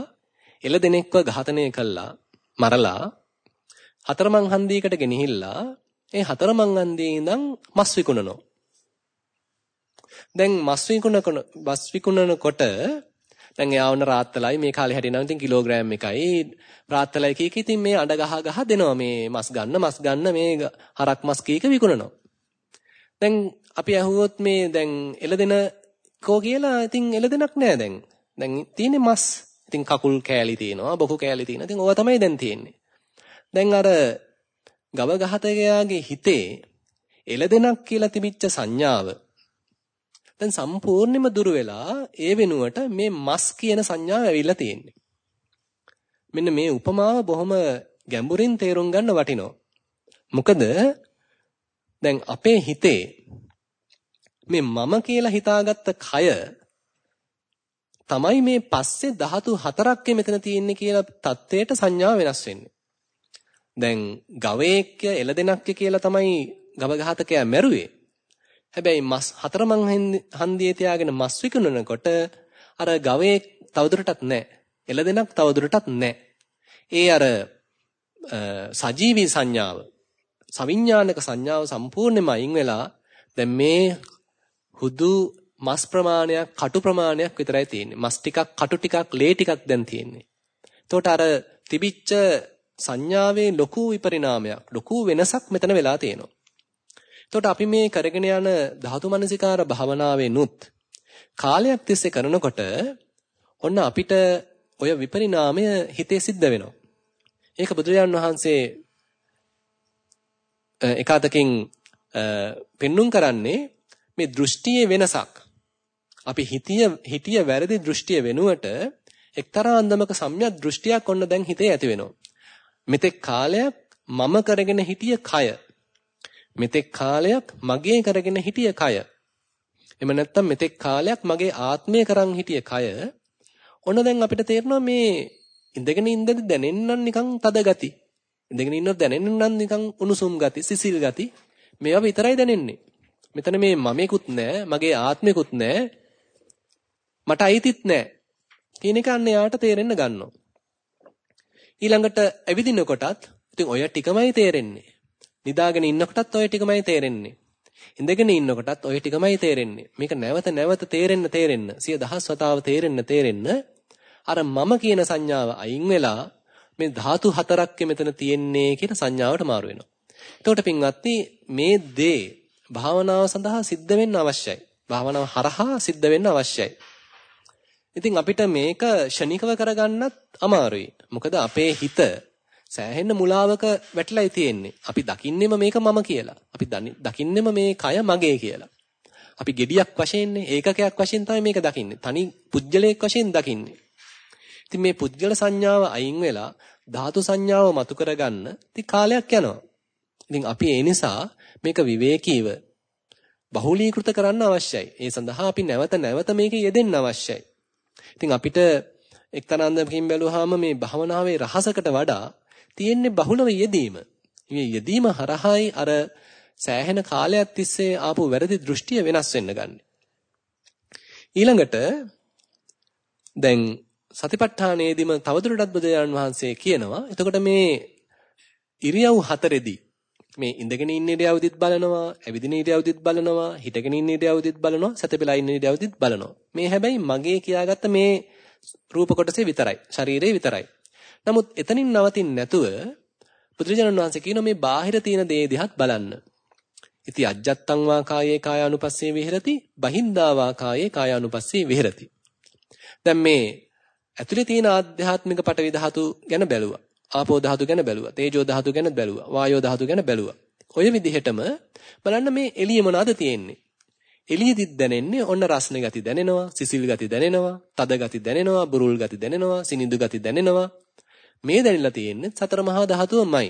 එළ දෙනෙක්ව ඝාතනය කළා, මරලා හතරමං හන්දියකට ගෙනහිල්ලා ඒ හතරමං හන්දියේ ඉඳන් මස් විකුණනවා. දැන් මස් විකුණන මස් විකුණනකොට දැන් එයා වුණ රාත්තලයි මේ කාලේ හැටිනම් ඉතින් කිලෝග්‍රෑම් එකයි. රාත්තලයි කීක ඉතින් මේ අඬ ගහ ගහ දෙනවා. මේ මස් ගන්න මස් ගන්න මේ හරක් මස් කීක විකුණනවා. දැන් අපි අහුවොත් මේ දැන් එළදෙන කෝ කියලා ඉතින් එළදෙනක් නෑ දැන්. දැන් තියෙන්නේ මස්. ඉතින් කකුල් කෑලි තියෙනවා බොකු කෑලි තියෙනවා. ඉතින් ඕවා තමයි දැන් තියෙන්නේ. දැන් අර ගව ඝාතකයාගේ හිතේ එළදෙනක් කියලා තිබිච්ච සංඥාව දැන් සම්පූර්ණයෙන්ම දුර වෙලා ඒ වෙනුවට මේ මස් කියන සංඥාව ඇවිල්ලා තියෙන්නේ. මෙන්න මේ උපමාව බොහොම ගැඹුරින් තේරුම් ගන්න වටිනවා. මොකද දැන් අපේ හිතේ මේ මම කියලා හිතාගත්ත කය තමයි මේ පස්සේ ධාතු හතරක් මෙතන තියෙන්නේ කියලා தത്വයට සංඥා වෙනස් වෙන්නේ. දැන් ගවයෙක් එළදෙනක් කියලා තමයි ගවඝාතකයා මැරුවේ. හැබැයි මස් හතරමං හන්දියේ තියාගෙන මස් විකුණනකොට අර ගවයේ තවදුරටත් නැහැ. එළදෙනක් තවදුරටත් නැහැ. ඒ අර සජීවී සංඥාව සවිඥානික සංඥාව සම්පූර්ණයෙන්ම අයින් වෙලා දැන් මේ හුදු මස් ප්‍රමාණයක් කටු ප්‍රමාණයක් විතරයි තියෙන්නේ. මස් ටිකක් කටු ටිකක් ලේ ටිකක් දැන් තියෙන්නේ. එතකොට අර තිබිච්ච සංඥාවේ ලොකු විපරිණාමයක් ලොකු වෙනසක් මෙතන වෙලා තියෙනවා. එතකොට අපි මේ කරගෙන යන ධාතු මනසිකාර භාවනාවෙනුත් කාලයක් තිස්සේ කරනකොට ඔන්න අපිට ඔය විපරිණාමය හිතේ සිද්ධ වෙනවා. ඒක බුදුරජාණන් වහන්සේ එකාතකින් පෙන්눔 කරන්නේ මේ දෘෂ්ටියේ වෙනසක්. අපි හිතිය හිතිය වැරදි දෘෂ්ටිය වෙනුවට එක්තරා අන්දමක සම්‍යක් දෘෂ්ටියක් ඔන්න දැන් හිතේ ඇති වෙනවා. මෙතෙක් කාලයක් මම කරගෙන හිටිය කය මෙතෙක් කාලයක් මගේ කරගෙන හිටිය කය. එහෙම නැත්නම් මෙතෙක් කාලයක් මගේ ආත්මය කරන් හිටිය කය. ඔන්න දැන් අපිට තේරෙනවා මේ ඉඳගෙන ඉඳලා දැනෙන්නම් නිකන් තද ගති. ඉඳගෙන ඉන්නොත් දැනෙන්නම් නිකන් උණුසුම් ගති, සිසිල් ගති. මේවා විතරයි දැනෙන්නේ. මෙතන මේ මමෙකුත් නැහැ, මගේ ආත්මෙකුත් නැහැ. මට අයිතිත් නැහැ. කියන එක අන්න යාට තේරෙන්න ගන්නවා. ඊළඟට ඇවිදිනකොටත් ඉතින් ඔය ටිකමයි තේරෙන්නේ. නිදාගෙන ඉන්නකොටත් ඔය ටිකමයි තේරෙන්නේ. ඉඳගෙන ඉන්නකොටත් ඔය ටිකමයි තේරෙන්නේ. මේක නැවත නැවත තේරෙන්න තේරෙන්න, සිය දහස් වතාව තේරෙන්න තේරෙන්න අර මම කියන සංඥාව අයින් වෙලා මේ ධාතු හතරක් මෙතන තියෙන්නේ කියන සංඥාවට මාරු වෙනවා. එතකොට පින්වත්නි මේ දේ භාවනාව සඳහා සිද්ධ වෙන්න අවශ්‍යයි. භාවනාව හරහා සිද්ධ වෙන්න අවශ්‍යයි. ඉතින් අපිට මේක ෂණිකව කරගන්නත් අමාරුයි. මොකද අපේ හිත සෑහෙන්න මුලාවක වැටලායි තියෙන්නේ. අපි දකින්නෙම මේක මම කියලා. අපි දකින්නෙම මේ කය මගේ කියලා. අපි gediyak වශයෙන්නේ ඒකකයක් වශයෙන් තමයි මේක දකින්නේ. තනි පුජ්‍යලයක් වශයෙන් දකින්නේ. ඉතින් මේ පුජ්‍යල සංඥාව අයින් වෙලා ධාතු සංඥාව මතු කරගන්න ඉතින් කාලයක් යනවා. ඉතින් අපි ඒ නිසා මේක විවේකීව බහුලීකృత කරන්න අවශ්‍යයි. ඒ සඳහා අපි නැවත නැවත මේක යෙදෙන්න අවශ්‍යයි. ඉතින් අපිට එක්තරාන්දමකින් බැලුවාම මේ භවනාවේ රහසකට වඩා තියෙන්නේ බහුලව යෙදීම. මේ යෙදීම හරහායි අර සෑහෙන කාලයක් තිස්සේ ආපු වැරදි දෘෂ්ටිය වෙනස් වෙන්න ගන්න. ඊළඟට දැන් සතිපට්ඨානයේදීම තවදුරටත් බුදුරජාණන් වහන්සේ කියනවා එතකොට මේ ඉරියව් හතරෙදී මේ ඉඳගෙන ඉන්න ඉරියව්දිත් බලනවා, ඇවිදින ඉරියව්දිත් බලනවා, හිටගෙන ඉන්න ඉරියව්දිත් බලනවා, සැතපෙලා ඉන්න ඉරියව්දිත් බලනවා. මේ හැබැයි මගේ කියාගත්ත මේ රූප කොටසේ විතරයි, ශරීරයේ විතරයි. නමුත් එතනින් නවතින්න නැතුව බුදුරජාණන් වහන්සේ කියනවා මේ බාහිර තියෙන දේ දිහත් බලන්න. ඉති අජ්ජත්තං වා කායේ කායානුපස්සේ විහෙරති, බහින්දා වා කායේ කායානුපස්සේ විහෙරති. දැන් මේ ඇතුලේ තියෙන ආධ්‍යාත්මික පටවි ධාතු ගැන බැලුවා. ආපෝ ධාතු ගැන බැලුවා. තේජෝ ධාතු ගැන බැලුවා. වායෝ ධාතු ගැන බැලුවා. ඔය විදිහටම බලන්න මේ එළිය මොනවද තියෙන්නේ? එළියදිත් දැනෙන්නේ ඔන්න රස්නේ ගති දැනෙනවා, සිසිල් ගති දැනෙනවා, තද ගති දැනෙනවා, බුරුල් ගති දැනෙනවා, සිනිඳු ගති දැනෙනවා. මේ දැනෙලා තියෙන්නේ සතර මහා ධාතුවමයි.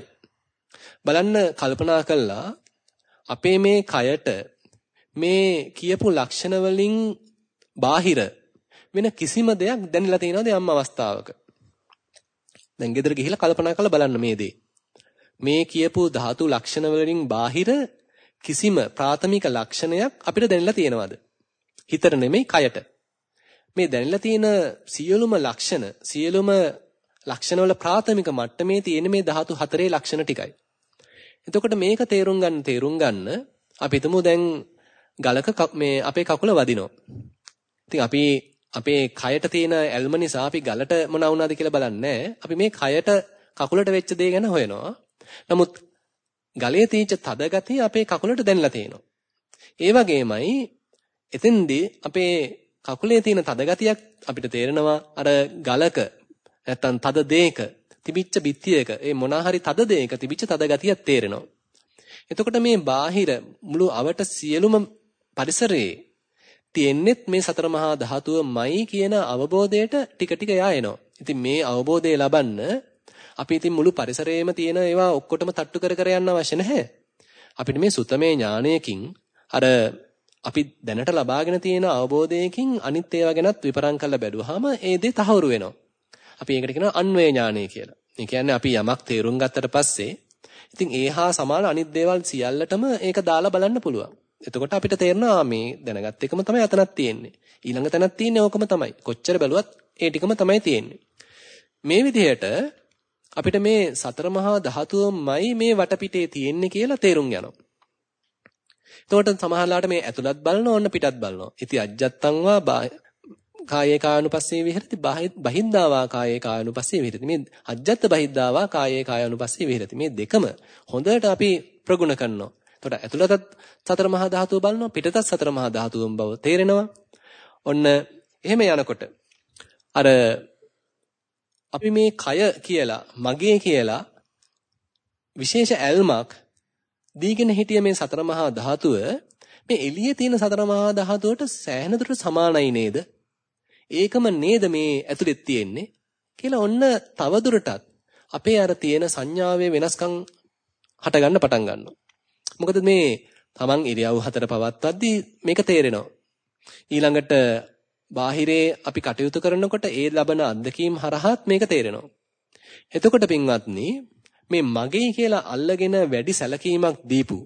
බලන්න කල්පනා කළා අපේ මේ කයට මේ කියපු ලක්ෂණ වලින් බාහිර වෙන කිසිම දෙයක් දැනෙලා තියෙනවද යම් අවස්ථාවක? දැන් ගෙදර ගිහිල්ලා කල්පනා කරලා බලන්න මේ දේ. මේ කියපු ධාතු ලක්ෂණ වලින් බාහිර කිසිම ප්‍රාථමික ලක්ෂණයක් අපිට දැනෙලා තියෙනවද? හිතට නෙමෙයි කයට. මේ දැනෙලා තියෙන සියලුම ලක්ෂණ සියලුම ලක්ෂණ වල ප්‍රාථමික මට්ටමේ තියෙන මේ ධාතු හතරේ ලක්ෂණ ටිකයි. එතකොට මේක තේරුම් ගන්න තේරුම් ගන්න අපි හිතමු දැන් ගලක මේ අපේ කකුල වදිනවා. ඉතින් අපි අපේ කයට තියෙන ඇල්ම නිසා අපි ගලට මොන වුණාද කියලා බලන්නේ අපි මේ කයට කකුලට වෙච්ච දේ ගැන හොයනවා. නමුත් ගලේ තියෙච්ච තද ගතිය අපේ කකුලට දැනලා තියෙනවා. ඒ වගේමයි එතෙන්දී අපේ කකුලේ තියෙන තද ගතියක් අපිට තේරෙනවා අර ගලක නැත්තම් තද දෙයක තිබිච්ච බිත්තියක ඒ මොනාහරි තද දෙයක තිබිච්ච තද ගතියක් තේරෙනවා. එතකොට මේ බාහිර මුළු අවට සියලුම පරිසරයේ තියෙන්නෙත් මේ සතර මහා ධාතුවමයි කියන අවබෝධයට ටික ටික යා එනවා. ඉතින් මේ අවබෝධය ලබන්න අපි ඉතින් මුළු පරිසරයේම තියෙන ඒවා ඔක්කොටම තට්ටු කර කර යන්න අවශ්‍ය නැහැ. අපිට මේ සුතමේ ඥානයකින් අර අපි දැනට ලබාගෙන තියෙන අවබෝධයකින් අනිත් ඒවා ගැනත් විපරම් කරලා බැලුවාම ඒ දේ තහවුරු වෙනවා. අපි ඒකට කියනවා අන්වේ ඥානය කියලා. ඒ කියන්නේ අපි යමක් තේරුම් ගත්තට පස්සේ ඉතින් ඒහා සමාන අනිත් දේවල් සියල්ලටම ඒක දාලා බලන්න පුළුවන්. එතකොට අපිට තේරෙනවා මේ දැනගත් එකම තමයි අතනක් තියෙන්නේ. ඊළඟ තැනක් තියෙන්නේ ඕකම තමයි. කොච්චර බැලුවත් ඒ ටිකම තමයි තියෙන්නේ. මේ විදිහට අපිට මේ සතර මහා ධාතුවමයි මේ වටපිටේ තියෙන්නේ කියලා තේරුම් යනවා. එතකොට සමහරලාට මේ ඇතුළත් බලනවා ඕන්න පිටත් බලනවා. ඉති අජ්ජත්තං වා කායේ කායනුපස්සේ විහෙරති බහිද්ධාවා කායේ කායනුපස්සේ විහෙරති. මේ අජ්ජත් බහිද්ධාවා කායේ කායනුපස්සේ විහෙරති. මේ දෙකම හොඳට අපි ප්‍රගුණ කරනවා. එතකොට ඇතුළතත් සතර මහා ධාතුව බලනවා පිටතත් සතර මහා ධාතුවම බව තේරෙනවා. ඔන්න එහෙම යනකොට අර අපි මේ කය කියලා මගේ කියලා විශේෂ ඇල්මක් දීගෙන හිටිය මේ සතර මහා ධාතුව මේ එළියේ තියෙන සතර මහා ධාතුවට සෑහෙන දුරට සමානයි නේද? ඒකම නේද මේ ඇතුළෙත් තියෙන්නේ කියලා ඔන්න තවදුරටත් අපේ අර තියෙන සංඥාවේ වෙනස්කම් හට ගන්න පටන් ගන්නවා. මොකද මේ Taman ඉරියව් හතර පවත්වද්දී මේක තේරෙනවා. ඊළඟට බාහිරේ අපි කටයුතු කරනකොට ඒ ලබන අත්දැකීම් හරහාත් මේක තේරෙනවා. එතකොට පින්වත්නි මේ මගේ කියලා අල්ලගෙන වැඩි සැලකීමක් දීපු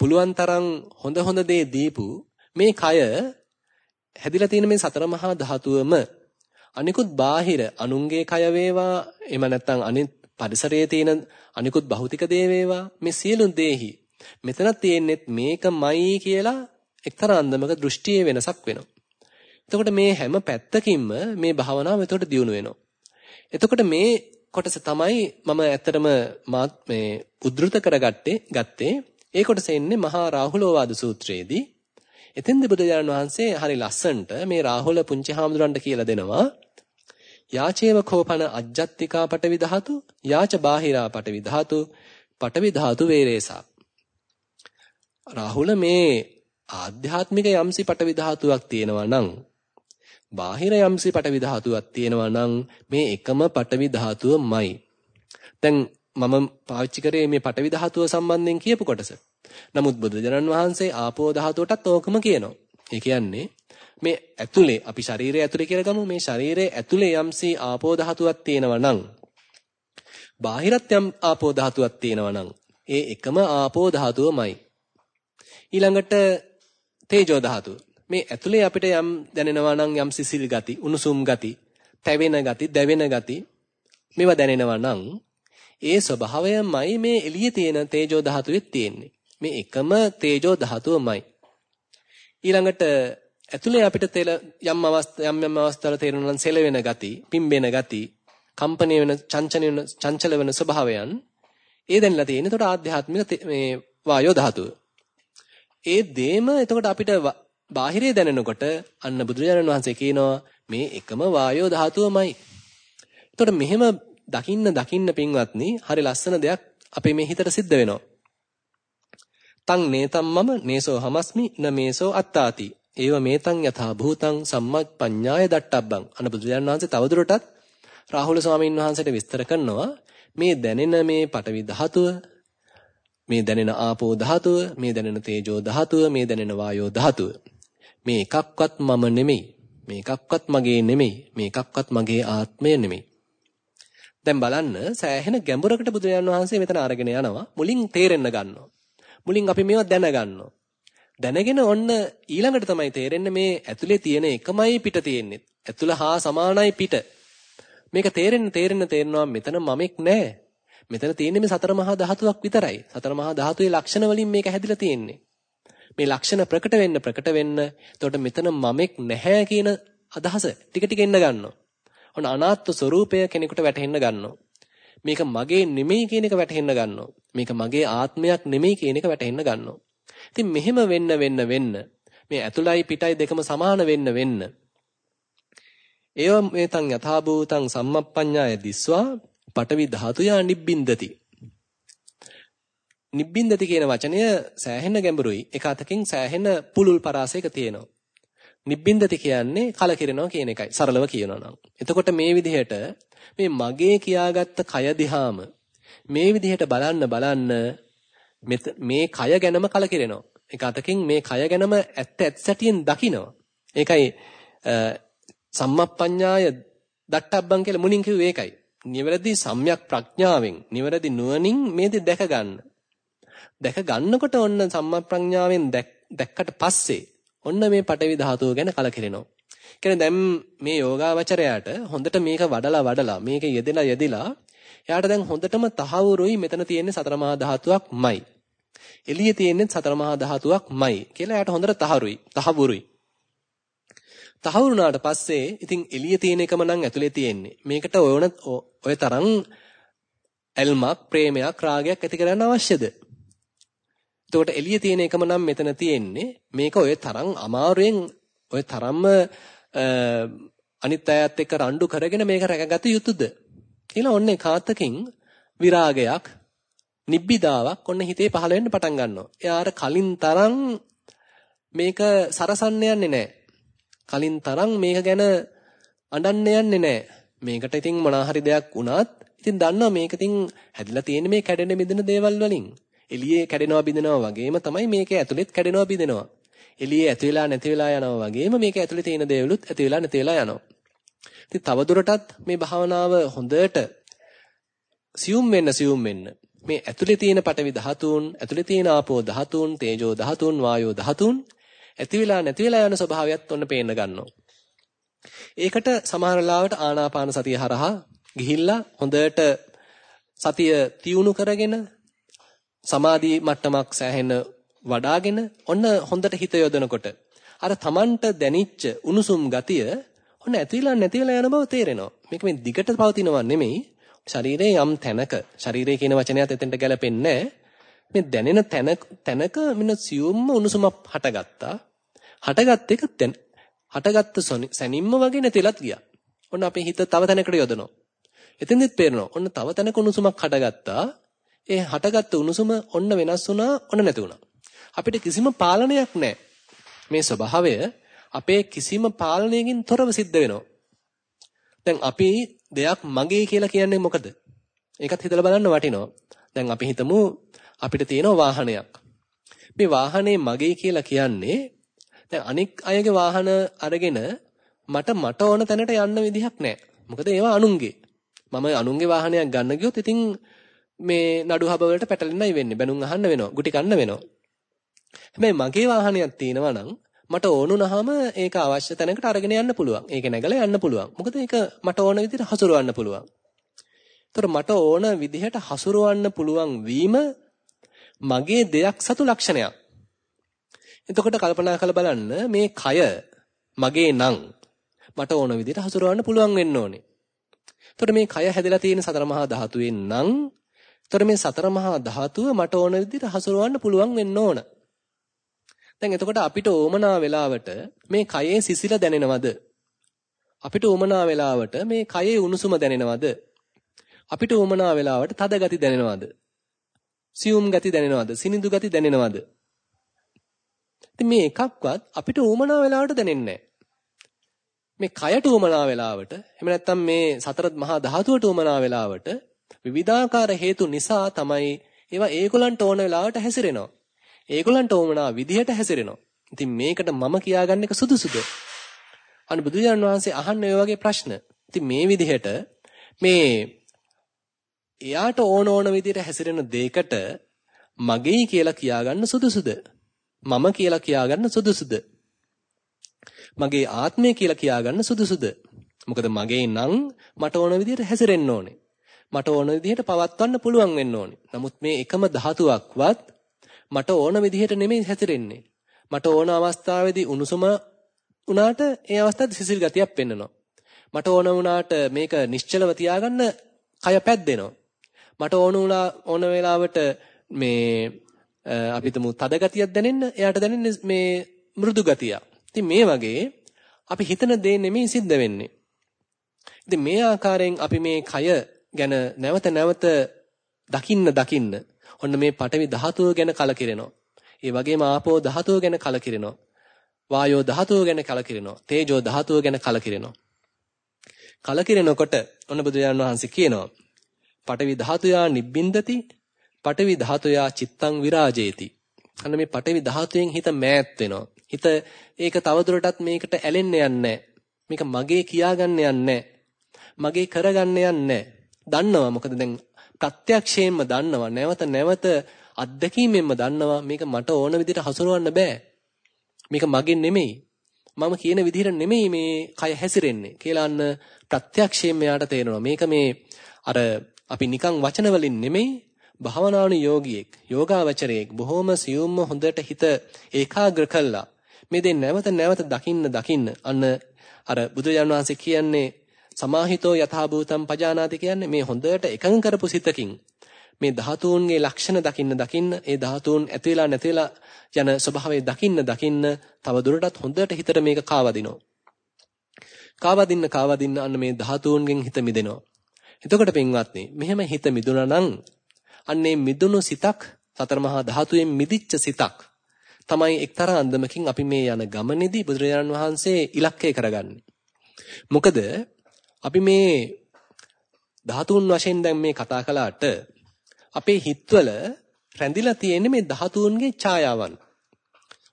පුළුවන් තරම් හොඳ හොඳ දේ දීපු මේ කය හැදිලා තියෙන මේ සතර මහා ධාතුවම අනිකුත් බාහිර අනුන්ගේ කය වේවා එහෙම නැත්නම් අනිත් පරිසරයේ තියෙන අනිකුත් භෞතික දේ වේවා මේ සියලු දේහි මෙතන තියෙන්නේ මේකමයි කියලා එක්තරා අන්දමක දෘෂ්ටියේ වෙනසක් වෙනවා. එතකොට මේ හැම පැත්තකින්ම මේ භාවනාව එතකොට දියුණු වෙනවා. එතකොට මේ කොටස තමයි මම ඇත්තටම මේ උද්දෘත කරගත්තේ ගත්තේ ඒ කොටස එන්නේ මහා රාහුලෝවාද සූත්‍රයේදී එතෙන්දී බුදුරජාණන් වහන්සේ හරි ලස්සනට මේ රාහුල පුංචි හාමුදුරන්ට කියලා දෙනවා යාචේව කෝපන අජ්ජත්තිකා පටවි ධාතු යාච බාහිරා පටවි ධාතු පටවි ධාතු වේරේසා රාහුල මේ ආධ්‍යාත්මික යම්සි පටවි ධාතුවක් තියෙනවා නම් බාහිර යම්සි පටවි ධාතුවක් තියෙනවා නම් මේ එකම පටවි ධාතුවමයි දැන් මම පාවිච්චි කරේ මේ පටවි ධාතුව සම්බන්ධයෙන් කියපු කොටස. නමුත් බුදුජනන් වහන්සේ ආපෝ ධාතුවටත් ඕකම කියනවා. ඒ කියන්නේ මේ ඇතුලේ අපි ශරීරය ඇතුලේ කියලා ගමු මේ ශරීරයේ ඇතුලේ යම්සි ආපෝ ධාතුවක් තියෙනවා නම් බාහිරත් යම් ආපෝ ධාතුවක් තියෙනවා නම් ඒ එකම ආපෝ ධාතුවමයි. ඊළඟට තේජෝ ධාතුව. මේ ඇතුලේ අපිට යම් දැනෙනවා නම් යම් සිසිල් ගති, උණුසුම් ගති, තැවෙන ගති, දැවෙන ගති මේවා දැනෙනවා නම් ඒ ස්වභාවයමයි මේ එළියේ තියෙන තේජෝ ධාතුවේ තියෙන්නේ. මේ එකම තේජෝ ධාතුවමයි. ඊළඟට ඇතුලේ අපිට තෙල යම් අවස්ථා යම් යම් අවස්ථාවල තේරෙනවා නම් සෙලවෙන ගති, පිම්බෙන ගති, කම්පණය වෙන, චංචන වෙන, චංචල වෙන ස්වභාවයන් ඒ දැනලා තියෙන්නේ. එතකොට ආධ්‍යාත්මික මේ වායෝ ධාතුව. ඒ දේම එතකොට අපිට බාහිරේ දැනෙනකොට අන්න බුදුරජාණන් වහන්සේ කියනවා මේ එකම වායෝ ධාතුවමයි. එතකොට මෙහෙම දකින්න දකින්න පින්වත්නි හරි ලස්සන දෙයක් අපේ මේ හිතට සිද්ධ වෙනවා. තං නේතම් මම නේසෝ හමස්මි න මේසෝ අත්තාති. ඒව මේතං යථා භූතං සම්මප්පඤ්ඤාය දට්ටබ්බං. අන බුදුරජාන් වහන්සේ තවදුරටත් රාහුල ස්වාමීන් වහන්සේට විස්තර කරනවා මේ දැනෙන මේ පටවි ධාතුව මේ දැනෙන ආපෝ ධාතුව මේ දැනෙන තේජෝ ධාතුව මේ දැනෙන වායෝ ධාතුව මේ එකක්වත් මම නෙමෙයි මේ එකක්වත් මගේ නෙමෙයි මේ එකක්වත් මගේ ආත්මය නෙමෙයි දැන් බලන්න සෑහෙන ගැඹුරකට බුදුරජාණන් වහන්සේ මෙතන අරගෙන යනවා. මුලින් තේරෙන්න ගන්නවා. මුලින් අපි මේවා දැනගන්නවා. දැනගෙන ඔන්න ඊළඟට තමයි තේරෙන්නේ මේ ඇතුලේ තියෙන එකමයි පිට තියෙන්නේ. ඇතුළ හා සමානයි පිට. මේක තේරෙන්න තේරෙන්න තේරෙනවා මෙතන මමෙක් නැහැ. මෙතන තියෙන්නේ මේ සතර මහා ධාතුවක් විතරයි. සතර මහා ධාතුවේ ලක්ෂණ වලින් මේක හැදිලා තියෙන්නේ. මේ ලක්ෂණ ප්‍රකට වෙන්න ප්‍රකට වෙන්න එතකොට මෙතන මමෙක් නැහැ කියන අදහස ටික ටික එන්න ගන්නවා. ඔන්න අනාත්ම ස්වરૂපය කෙනෙකුට වැටහෙන්න ගන්නවා. මේක මගේ නෙමෙයි කියන එක වැටහෙන්න ගන්නවා. මේක මගේ ආත්මයක් නෙමෙයි කියන එක වැටහෙන්න ගන්නවා. ඉතින් මෙහෙම වෙන්න වෙන්න වෙන්න මේ ඇතුළයි පිටයි දෙකම සමාන වෙන්න වෙන්න ඒව මේතං යථා භූතං සම්මප්පඤ්ඤාය දිස්වා පටවි ධාතුයා නිබ්බින්දති. නිබ්බින්දති කියන වචනය සෑහෙන ගැඹුරුයි. එක අතකින් සෑහෙන පුලුල් පරාසයක තියෙනවා. නිබ්බින්දති කියන්නේ කලකිරෙනවා කියන එකයි. සරලව කියනවා නම්. එතකොට මේ විදිහට මේ මගේ කියාගත්ත කය දිහාම මේ විදිහට බලන්න බලන්න මේ කය ගැනම කලකිරෙනවා. ඒක අතකින් මේ කය ගැනම ඇත්ත ඇත් සැටියෙන් දකිනවා. ඒකයි සම්මප්පඤ්ඤාය දට්ටබ්බන් කියලා මුලින් කිව්වේ ඒකයි. නිවැරදි සම්‍යක් ප්‍රඥාවෙන් නිවැරදි නුවණින් මේ දේ දැක ගන්න. දැක ගන්නකොට ඔන්න සම්මප්‍රඥාවෙන් දැක්කට පස්සේ ඔන්න මේ පටවි ධාතුව ගැන කලකිරෙනවා. කියන්නේ දැන් මේ යෝගාවචරයාට හොඳට මේක වඩලා වඩලා මේක යෙදලා යෙදිලා එයාට දැන් හොඳටම තහවුරුයි මෙතන තියෙන්නේ සතර මහා ධාතුවක්මයි. එළියේ තියෙන්නේ සතර මහා ධාතුවක්මයි කියලා එයාට හොඳට තහවුරුයි. තහවුරුයි. තහවුරුනාට පස්සේ ඉතින් එළියේ තියෙන එකම නම් ඇතුලේ තියෙන්නේ. මේකට ඔයන ඔය තරම් ඇල්මක්, ප්‍රේමයක්, රාගයක් ඇති කරන්න අවශ්‍යද? එතකොට එළියේ තියෙන එකම නම් මෙතන තියෙන්නේ මේක ඔය තරම් අමාරුවෙන් ඔය තරම්ම අනිත් අයත් එක්ක රණ්ඩු කරගෙන මේක රැකගත යුතුද කියලා ඔන්න ඒකාතකින් විරාගයක් නිබ්බිදාවක් ඔන්න හිතේ පහළ වෙන්න පටන් ගන්නවා. එයාට කලින් තරම් මේක සරසන්න යන්නේ නැහැ. කලින් තරම් මේක ගැන අඬන්න යන්නේ නැහැ. මේකට ඉතින් මොනවා හරි දෙයක් වුණත් ඉතින් දන්නවා මේක ඉතින් හැදිලා තියෙන්නේ මේ කැඩෙන බිඳෙන දේවල් වලින්. එළියේ කැඩෙනවා බිඳෙනවා වගේම තමයි මේකේ ඇතුළෙත් කැඩෙනවා බිඳෙනවා. එළියේ ඇති වෙලා නැති වෙලා යනවා වගේම මේක ඇතුළේ තියෙන දේවලුත් ඇති වෙලා නැති වෙලා යනවා. ඉතින් තවදුරටත් මේ භාවනාව හොඳට සියුම් වෙන්න සියුම් වෙන්න මේ ඇතුළේ තියෙන පටවි ධාතුන්, ඇතුළේ තියෙන ආපෝ ධාතුන්, තේජෝ ධාතුන්, වායෝ ධාතුන් ඇති වෙලා නැති වෙලා යන ස්වභාවයත් ඔන්න පේන්න ගන්නවා. ඒකට සමහර ලාවට ආනාපාන සතිය හරහා ගිහිල්ලා හොඳට සතිය තියුණු කරගෙන සමාධි මට්ටමක් සෑහෙන වඩාගෙන ඔන්න හොඳට හිත යොදනකොට අර Tamanට දැනිච්ච උණුසුම් ගතිය ඔන්න ඇතිලා නැතිලා යන බව තේරෙනවා. මේක මේ දිගට පවතිනවා නෙමෙයි. ශරීරයේ යම් තැනක ශරීරය කියන වචනයත් එතෙන්ට ගැලපෙන්නේ මේ දැනෙන තැන තැනක මෙන්න සියුම්ම උණුසුමක් හටගත්තා. හටගත් එක දැන් හටගත්ත සැනින්ම වගේ නැතිලත් ගියා. ඔන්න අපේ හිත තව තැනකට යොදනවා. එතෙන්දෙත් පේනවා. ඔන්න තව තැනක උණුසුමක් හටගත්තා. ඒ හටගත්ත උණුසුම ඔන්න වෙනස් වුණා, ඔන්න නැති වුණා. අපිට කිසිම පාලනයක් නැහැ. මේ ස්වභාවය අපේ කිසිම පාලනයකින් තොරව සිද්ධ වෙනවා. දැන් අපි දෙයක් මගේ කියලා කියන්නේ මොකද? ඒකත් හිතලා බලන්න වටිනවා. දැන් අපි හිතමු අපිට තියෙන වාහනයක්. මේ වාහනේ මගේ කියලා කියන්නේ දැන් අනික් අයගේ වාහන අරගෙන මට මට ඕන තැනට යන්න විදිහක් නැහැ. මොකද ඒවා අනුන්ගේ. මම අනුන්ගේ වාහනයක් ගන්න ගියොත් ඉතින් මේ නඩු හබ වලට පැටලෙන්නයි වෙන්නේ. බැනුම් අහන්න වෙනවා. ගුටි කන්න වෙනවා. හැබැයි මගේ වාහනයක් තියෙනවා නම් මට ඕනුනහම ඒක අවශ්‍ය තැනකට අරගෙන යන්න පුළුවන්. ඒක නැගලා යන්න පුළුවන්. මොකද ඒක මට ඕන විදිහට හසුරවන්න පුළුවන්. ඒතර මට ඕන විදිහට හසුරවන්න පුළුවන් වීම මගේ දෙයක් සතු ලක්ෂණයක්. එතකොට කල්පනා කරලා බලන්න මේ කය මගේ නම් මට ඕන විදිහට හසුරවන්න පුළුවන් වෙන්න ඕනේ. එතකොට මේ කය හැදලා තියෙන සතර මහා ධාතුවෙන් නම් එතකොට මේ සතර මහා ධාතුව මට ඕන විදිහට හසුරවන්න පුළුවන් වෙන්න ඕන. දැන් එතකොට අපිට ඕමනා වෙලාවට මේ කයේ සිසිල දැනෙනවද? අපිට ඕමනා වෙලාවට මේ කයේ උණුසුම දැනෙනවද? අපිට ඕමනා වෙලාවට තද ගති දැනෙනවද? සියුම් ගති දැනෙනවද? සිනිඳු ගති දැනෙනවද? ඉතින් මේ එකක්වත් අපිට ඕමනා වෙලාවට දැනෙන්නේ මේ කයට උමනා වෙලාවට එහෙම නැත්නම් මේ සතර මහා ධාතුවට උමනා වෙලාවට විවිධාකාර හේතු නිසා තමයි ඒවා ඒගොල්ලන්ට ඕන වෙලාවට හැසිරෙනවා. ඒගොල්ලන්ට ඕමනා විදිහට හැසිරෙනවා. ඉතින් මේකට මම කියාගන්න එක සුදුසුද? අන්න බුදුරජාණන් වහන්සේ අහන්නේ ඔය වගේ ප්‍රශ්න. ඉතින් මේ විදිහට මේ එයාට ඕන ඕන විදිහට හැසිරෙන දෙයකට මගේ කියලා කියාගන්න සුදුසුද? මම කියලා කියාගන්න සුදුසුද? මගේ ආත්මය කියලා කියාගන්න සුදුසුද? මොකද මගේ නම් මට ඕන විදිහට හැසිරෙන්න ඕනේ. මට ඕන විදිහට පවත්වන්න පුළුවන් වෙන්න ඕනේ. නමුත් මේ එකම ධාතුවක්වත් මට ඕන විදිහට නෙමෙයි හැසිරෙන්නේ. මට ඕන අවස්ථාවේදී උණුසුම උනාට ඒ අවස්ථාවේ සිසිල් ගතියක් පෙන්වනවා. මට ඕන වුණාට මේක නිශ්චලව තියාගන්න කය පැද්දෙනවා. මට ඕන වුණා ඕන වෙලාවට මේ අපි තුමු තද ගතියක් දැනෙන්න එයාට දැනෙන්නේ මේ මෘදු ගතියක්. ඉතින් මේ වගේ අපි හිතන දේ නෙමෙයි සිද්ධ වෙන්නේ. ඉතින් මේ ආකාරයෙන් අපි මේ කය ගැන නැවත නැවත දකින්න දකින්න ඔන්න මේ පඨවි ධාතුව ගැන කලකිරෙනවා. ඒ වගේම ආපෝ ධාතුව ගැන කලකිරෙනවා. වායෝ ධාතුව ගැන කලකිරෙනවා. තේජෝ ධාතුව ගැන කලකිරෙනවා. කලකිරෙනකොට ඔන්න බුදුරජාණන් වහන්සේ කියනවා පඨවි ධාතුයා නිබ්බින්දති පඨවි ධාතුයා චිත්තං විරාජේති. අන්න මේ පඨවි ධාතුවෙන් හිත මෑත් වෙනවා. හිත ඒක තවදුරටත් මේකට ඇලෙන්න යන්නේ මේක මගේ කියාගන්න යන්නේ මගේ කරගන්න යන්නේ දන්නවා මොකද දැන් ප්‍රත්‍යක්ෂයෙන්ම දන්නවා. නැවත නැවත අත්දැකීමෙන්ම දන්නවා. මේක මට ඕන විදිහට හසුරවන්න බෑ. මේක මගෙන් නෙමෙයි. මම කියන විදිහට නෙමෙයි මේ කය හැසිරෙන්නේ කියලා අන්න ප්‍රත්‍යක්ෂයෙන් මෙයාට තේරෙනවා. මේක මේ අර අපි නිකන් වචන වලින් නෙමෙයි භාවනානු යෝගියෙක් යෝගාවචරයෙක් බොහොම සියුම්ම හොඳට හිත ඒකාග්‍ර කළා. මේ දෙන්න නැවත නැවත දකින්න දකින්න අන්න අර බුදුරජාණන් වහන්සේ කියන්නේ සමාහිතෝ යථා භූතම් පජානාති කියන්නේ මේ හොඳට එකඟ කරපු සිතකින් මේ ධාතුන්ගේ ලක්ෂණ දකින්න දකින්න ඒ ධාතුන් ඇති වෙලා නැති වෙලා යන ස්වභාවය දකින්න දකින්න තව දුරටත් හොඳට හිතට මේක කාවදිනවා. කාවදින්න කාවදින්න අන්න මේ ධාතුන්ගෙන් හිත මිදෙනවා. එතකොට පින්වත්නි මෙහෙම හිත මිදුණා නම් අන්නේ මිදුණු සිතක් සතර මහා ධාතුයෙන් මිදිච්ච සිතක් තමයි එක්තරා අන්දමකින් අපි මේ යන ගමනේදී බුදුරජාණන් වහන්සේ ඉලක්කය කරගන්නේ. මොකද අපි මේ ධාතුන් වශයෙන් දැන් මේ කතා කළාට අපේ හිතවල රැඳිලා තියෙන්නේ මේ ධාතුන්ගේ ඡායාවන්.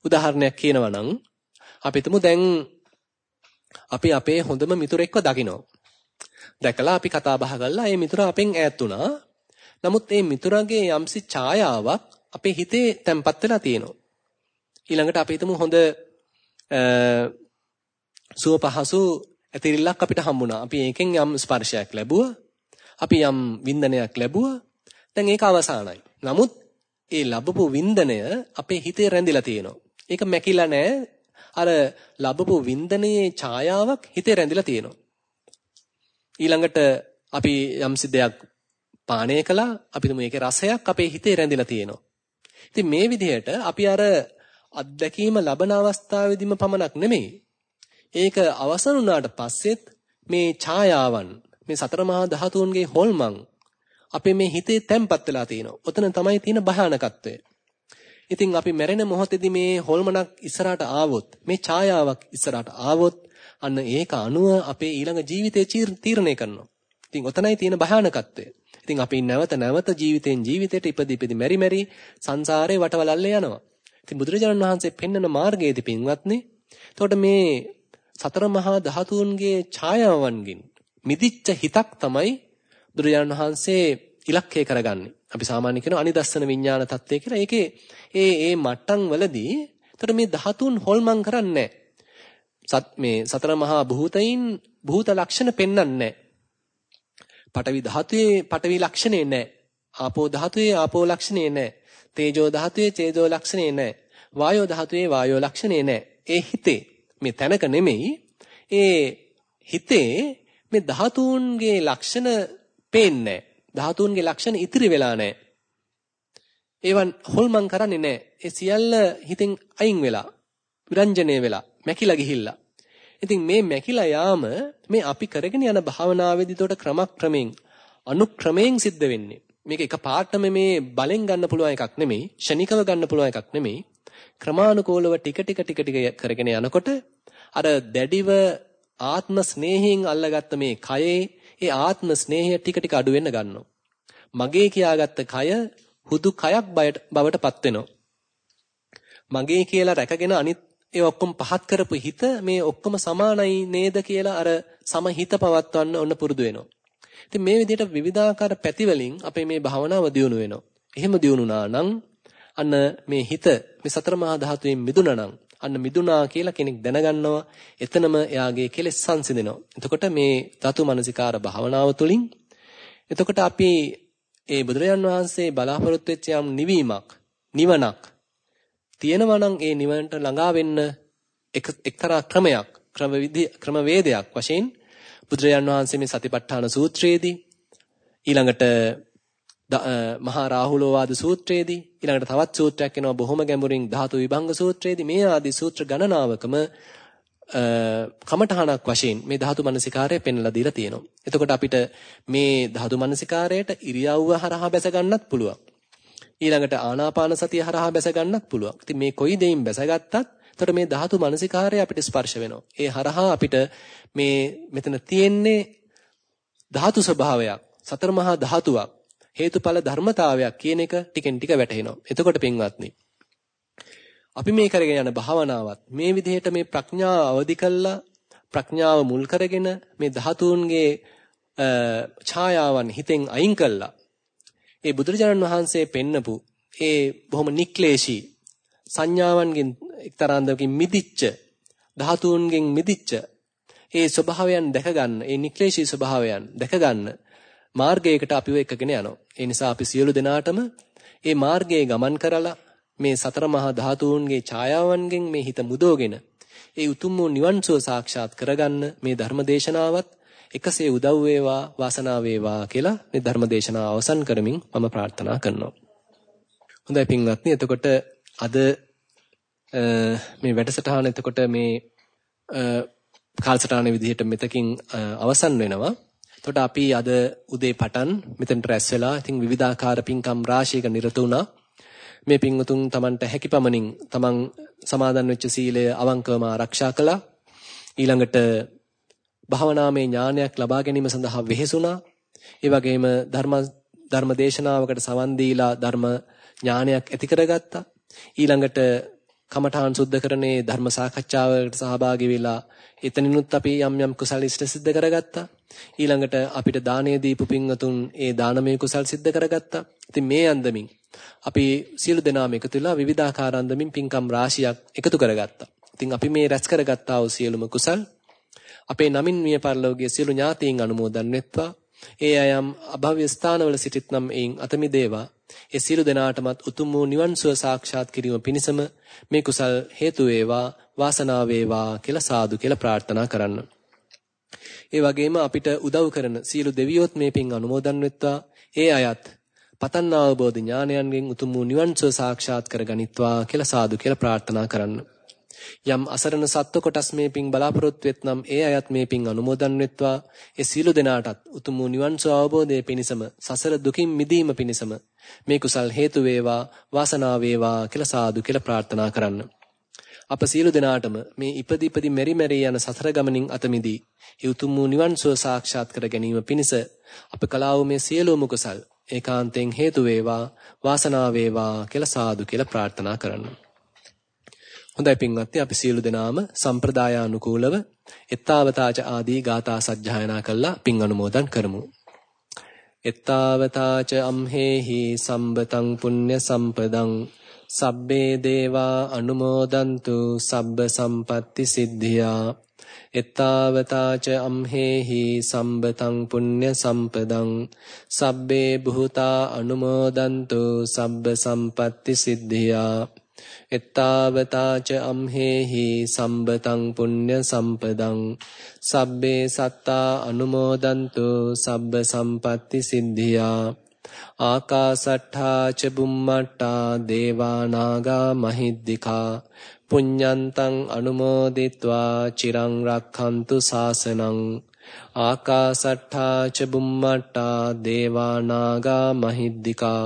උදාහරණයක් කියනවා නම් අපි හිතමු දැන් අපි අපේ හොඳම මිතුරෙක්ව දකිනවා. දැකලා අපි කතා බහ කළා ඒ මිතුරා අපෙන් ඈත් වුණා. නමුත් මේ මිතුරාගේ යම්සි ඡායාවක් අපේ හිතේ තැම්පත් වෙලා තියෙනවා. ඊළඟට අපි හිතමු හොඳ සුව පහසු ඇතිරිල්ලක් අපිට හම්බුණා. අපි ඒකෙන් යම් ස්පර්ශයක් ලැබුවා. අපි යම් වින්දනයක් ලැබුවා. දැන් ඒක අවසానයි. නමුත් ඒ ලැබපු වින්දනය අපේ හිතේ රැඳිලා තියෙනවා. ඒක මැකිලා නැහැ. අර ලැබපු වින්දනයේ ඡායාවක් හිතේ රැඳිලා තියෙනවා. ඊළඟට අපි යම් සිද්ධයක් පානය කළා අපි තුමු ඒකේ රසයක් අපේ හිතේ රැඳිලා තියෙනවා. ඉතින් මේ විදිහට අපි අර අත්දැකීම ලබන අවස්ථාවේදීම පමණක් නෙමෙයි. ඒක අවසන් වුණාට පස්සෙත් මේ ඡායාවන් මේ සතර මහා ධාතුන්ගේ හොල්මන් අපේ මේ හිතේ තැම්පත් වෙලා තියෙනවා. ඔතන තමයි තියෙන භයානකත්වය. ඉතින් අපි මැරෙන මොහොතේදී මේ හොල්මනක් ඉස්සරහට ආවොත් මේ ඡායාවක් ඉස්සරහට ආවොත් අන්න ඒක අනුව අපේ ඊළඟ ජීවිතය තීරණය කරනවා. ඉතින් ඔතනයි තියෙන භයානකත්වය. ඉතින් අපි නැවත නැවත ජීවිතෙන් ජීවිතයට ඉපදි ඉපදි මෙරි මෙරි සංසාරේ වටවලල්ලේ යනවා. ඉතින් බුදුරජාණන් වහන්සේ පෙන්වන මාර්ගයේදී පින්වත්නි, එතකොට මේ සතර මහා ධාතුන්ගේ ඡායාවන්ගෙන් මිදිච්ච හිතක් තමයි බුදුරජාණන් වහන්සේ ඉලක්කය කරගන්නේ. අපි සාමාන්‍ය කියන අනිදස්සන විඥාන தත්ත්වය කියලා. ඒකේ ඒ ඒ මට්ටම් වලදී එතකොට මේ ධාතුන් හොල්මන් කරන්නේ සත් මේ සතර මහා භූතයින් භූත ලක්ෂණ පෙන්වන්නේ පටවි ධාතුවේ පටවි ලක්ෂණේ නැහැ. ආපෝ ධාතුවේ ආපෝ ලක්ෂණේ නැහැ. තේජෝ ධාතුවේ තේජෝ ලක්ෂණේ නැහැ. වායෝ ධාතුවේ වායෝ ලක්ෂණේ නැහැ. ඒ හිතේ මේ තැනක නෙමෙයි ඒ හිතේ මේ ධාතුන්ගේ ලක්ෂණ පේන්නේ ධාතුන්ගේ ලක්ෂණ ඉතිරි වෙලා නැහැ. ඒවන් හොල්මන් කරන්නේ නැහැ. ඒ සියල්ල හිතෙන් අයින් වෙලා විරංජනේ වෙලා මැකිලා ගිහිල්ලා ඉතින් මේ මැකිලා යාම මේ අපි කරගෙන යන භාවනාවේදී උඩ ක්‍රමක්‍රමයෙන් අනුක්‍රමයෙන් සිද්ධ වෙන්නේ. මේක එකපාරටම මේ බලෙන් ගන්න පුළුවන් එකක් නෙමෙයි, ෂණිකව ගන්න පුළුවන් එකක් නෙමෙයි. ක්‍රමානුකූලව ටික ටික ටික ටික කරගෙන යනකොට අර දැඩිව ආත්ම ස්නේහයෙන් අල්ලගත්ත මේ කයේ ඒ ආත්ම ස්නේහය ටික ටික අඩු වෙන්න ගන්නවා. මගේ කියාගත්ත කය හුදු කයක් බවට පත් වෙනවා. මගේ කියලා රැකගෙන අනිත් ඒ ඔක්කොම පහත් කරපු හිත මේ ඔක්කොම සමානයි නේද කියලා අර සමහිත පවත්වන්න ඔන්න පුරුදු වෙනවා. ඉතින් මේ විදිහට විවිධාකාර පැතිවලින් අපේ මේ භාවනාව දියුණු වෙනවා. එහෙම දියුණුනා නම් අන්න මේ හිත මේ සතර මහා ධාතුවෙන් මිදුණා නම් අන්න මිදුණා කියලා කෙනෙක් දැනගන්නවා. එතනම එයාගේ කෙලෙස් සංසිඳෙනවා. එතකොට මේ ධාතු මනසිකාර භාවනාව තුළින් එතකොට අපි ඒ බුදුරජාන් වහන්සේ බලාපොරොත්තු වෙච්ච යම් නිවීමක් නිවනක් තියෙනවා නම් ඒ නිවනට ළඟා වෙන්න එක්තරා ක්‍රමයක් ක්‍රම වේදයක් වශයෙන් බුදුරජාන් වහන්සේ මේ සතිපට්ඨාන සූත්‍රයේදී ඊළඟට මහා රාහුලෝවාද සූත්‍රයේදී ඊළඟට තවත් සූත්‍රයක් එනවා බොහොම ගැඹුරින් ධාතු විභංග සූත්‍රයේදී මේ ආදී සූත්‍ර ගණනාවකම කමඨහනක් වශයෙන් මේ ධාතු මනසිකාරය පෙන්ලා දීලා තියෙනවා. එතකොට අපිට මේ ධාතු මනසිකාරයට ඉරියව්ව හරහා බැස ගන්නත් පුළුවන්. ඊළඟට ආනාපාන සතිය හරහා බැස ගන්නත් පුළුවන්. ඉතින් මේ කොයි දෙයින් බැසගත්තත් එතකොට මේ ධාතු මනසිකාරය අපිට ස්පර්ශ වෙනවා. ඒ හරහා අපිට මේ මෙතන තියෙන්නේ ධාතු ස්වභාවයක්, සතර මහා ධාතුවක්, හේතුඵල ධර්මතාවයක් කියන එක ටිකෙන් ටික වැටහෙනවා. එතකොට පින්වත්නි අපි මේ කරගෙන යන භාවනාවත් මේ විදිහට මේ ප්‍රඥාව අවදි කළා ප්‍රඥාව මුල් කරගෙන මේ ධාතුන්ගේ ඡායාවන් හිතෙන් අයින් කළා ඒ බුදුරජාණන් වහන්සේ පෙන්නපු ඒ බොහොම නික්ලේශී සංඥාවන්ගෙන් එක්තරාන්දමකින් මිදිච්ච ධාතුන්ගෙන් මිදිච්ච ඒ ස්වභාවයන් දැක ගන්න, ඒ නික්ලේශී ස්වභාවයන් දැක ගන්න මාර්ගයකට අපිව එකගෙන යනවා. ඒ නිසා අපි සියලු දෙනාටම ඒ මාර්ගයේ ගමන් කරලා මේ සතර මහා ධාතුන්ගේ ඡායාවන්ගෙන් මේ හිත මුදවගෙන ඒ උතුම් වූ නිවන් සුව සාක්ෂාත් කරගන්න මේ ධර්ම දේශනාවත් එකසේ උදව් වේවා වාසනාව වේවා කියලා මේ ධර්ම දේශනාව අවසන් කරමින් මම ප්‍රාර්ථනා කරනවා. හොඳයි පින්වත්නි එතකොට අද මේ වැඩසටහන එතකොට මේ කාලසටහන විදිහට මෙතකින් අවසන් වෙනවා. එතකොට අපි අද උදේ පටන් මෙතනට රැස් වෙලා ඉතින් විවිධාකාර පින්කම් රාශියක නිරත වුණා. මේ පින්වතුන් Tamanට හැකිපමණින් Taman සමාදන් වෙච්ච සීලය අවංකවම ආරක්ෂා කළා. ඊළඟට භාවනාමය ඥානයක් ලබා ගැනීම සඳහා වෙහෙසුණා. ඒ වගේම ධර්ම ධර්ම දේශනාවකට සවන් දීලා ධර්ම ඥානයක් ඇති කරගත්තා. ඊළඟට කමඨාන් සුද්ධ කරන්නේ ධර්ම සාකච්ඡාවකට සහභාගී වෙලා එතනිනුත් අපි යම් යම් කුසල ඉෂ්ට සිද්ධ කරගත්තා. ඊළඟට අපිට දානීය දීපු පින්වතුන් ඒ දානමය කුසල් සිද්ධ කරගත්තා. ඉතින් මේ අන්දමින් අපි සියලු දෙනාම එකතු වෙලා විවිධාකාර අන්දමින් පින්කම් රාශියක් එකතු කරගත්තා. ඉතින් අපි මේ රැස් කරගත්තා වූ සියලුම කුසල් අපේ නමින් මිය පරලෝකයේ සියලු ඥාතීන් අනුමෝදන් වෙත්වා. ඒ අයම් අභව්‍ය ස්ථානවල සිටිත්නම් එයින් අත මිදේවා. ඒ සියලු දෙනාටමත් උතුම් වූ නිවන් සුව සාක්ෂාත් කිරීම පිණිසම මේ කුසල් හේතු වේවා වාසනාව වේවා කියලා සාදු කියලා ප්‍රාර්ථනා කරන්න. ඒ වගේම අපිට උදව් කරන සියලු දෙවියොත් මේ පින් අනුමෝදන් වෙත්වා. ඒ අයත් පතන් අවබෝධ ඥානයන්ගෙන් උතුම් වූ නිවන් සුව සාක්ෂාත් කරගනිත්වා කියලා සාදු කියලා ප්‍රාර්ථනා කරන්න. යම් අසරණ සත්ව කොටස් මේ පින් බලාපොරොත්තු වෙත්නම් ඒ අයත් මේ පින් අනුමෝදන් වෙත්වා. ඒ සීල දෙනාටත් උතුම් වූ නිවන් සුව අවබෝධයේ පිණසම සසර දුකින් මිදීම පිණසම මේ කුසල් හේතු වේවා වාසනාව වේවා කියලා සාදු කියලා ප්‍රාර්ථනා කරන්න. අප සියලු දෙනාටම මේ ඉපදි ඉපදි මෙරි මෙරි යන සතර ගමනින් අත මිදී ඒ උතුම් වූ නිවන් සුව සාක්ෂාත් කර ගැනීම පිණිස අප කලාව මේ සියලුම කුසල් ඒකාන්තයෙන් හේතු වේවා වාසනාව වේවා කියලා සාදු කියලා ප්‍රාර්ථනා කරන්න. හොඳයි පින්වත්නි අපි සියලු දෙනාම සම්ප්‍රදායානුකූලව එත්තාවතාච ආදී ගාථා සජ්ජායනා කළා පින් අනුමෝදන් කරමු. එත්තාවතාච අම්හෙහි සම්බතං පුඤ්ඤ සම්පදං සබ්බේ දේවා අනුමෝදන්තු සබ්බ සම්පatti සිද්ධියා එත්තාවතාච අම්හෙහි සම්බතං පුඤ්ඤ සම්පදං සබ්බේ බුතා අනුමෝදන්තු සබ්බ සම්පatti සිද්ධියා එත්තාවතාච අම්හෙහි සම්බතං පුඤ්ඤ සම්පදං සබ්බේ සත්තා අනුමෝදන්තු සබ්බ සම්පatti සිද්ධියා ආකාසට්ඨා ච බුම්මට්ටා දේවා නාග මහිද්దికා පුඤ්ඤන්තං අනුමෝදිත්වා චිරං රක්ඛන්තු සාසනං ආකාසට්ඨා ච බුම්මට්ටා දේවා නාග මහිද්దికා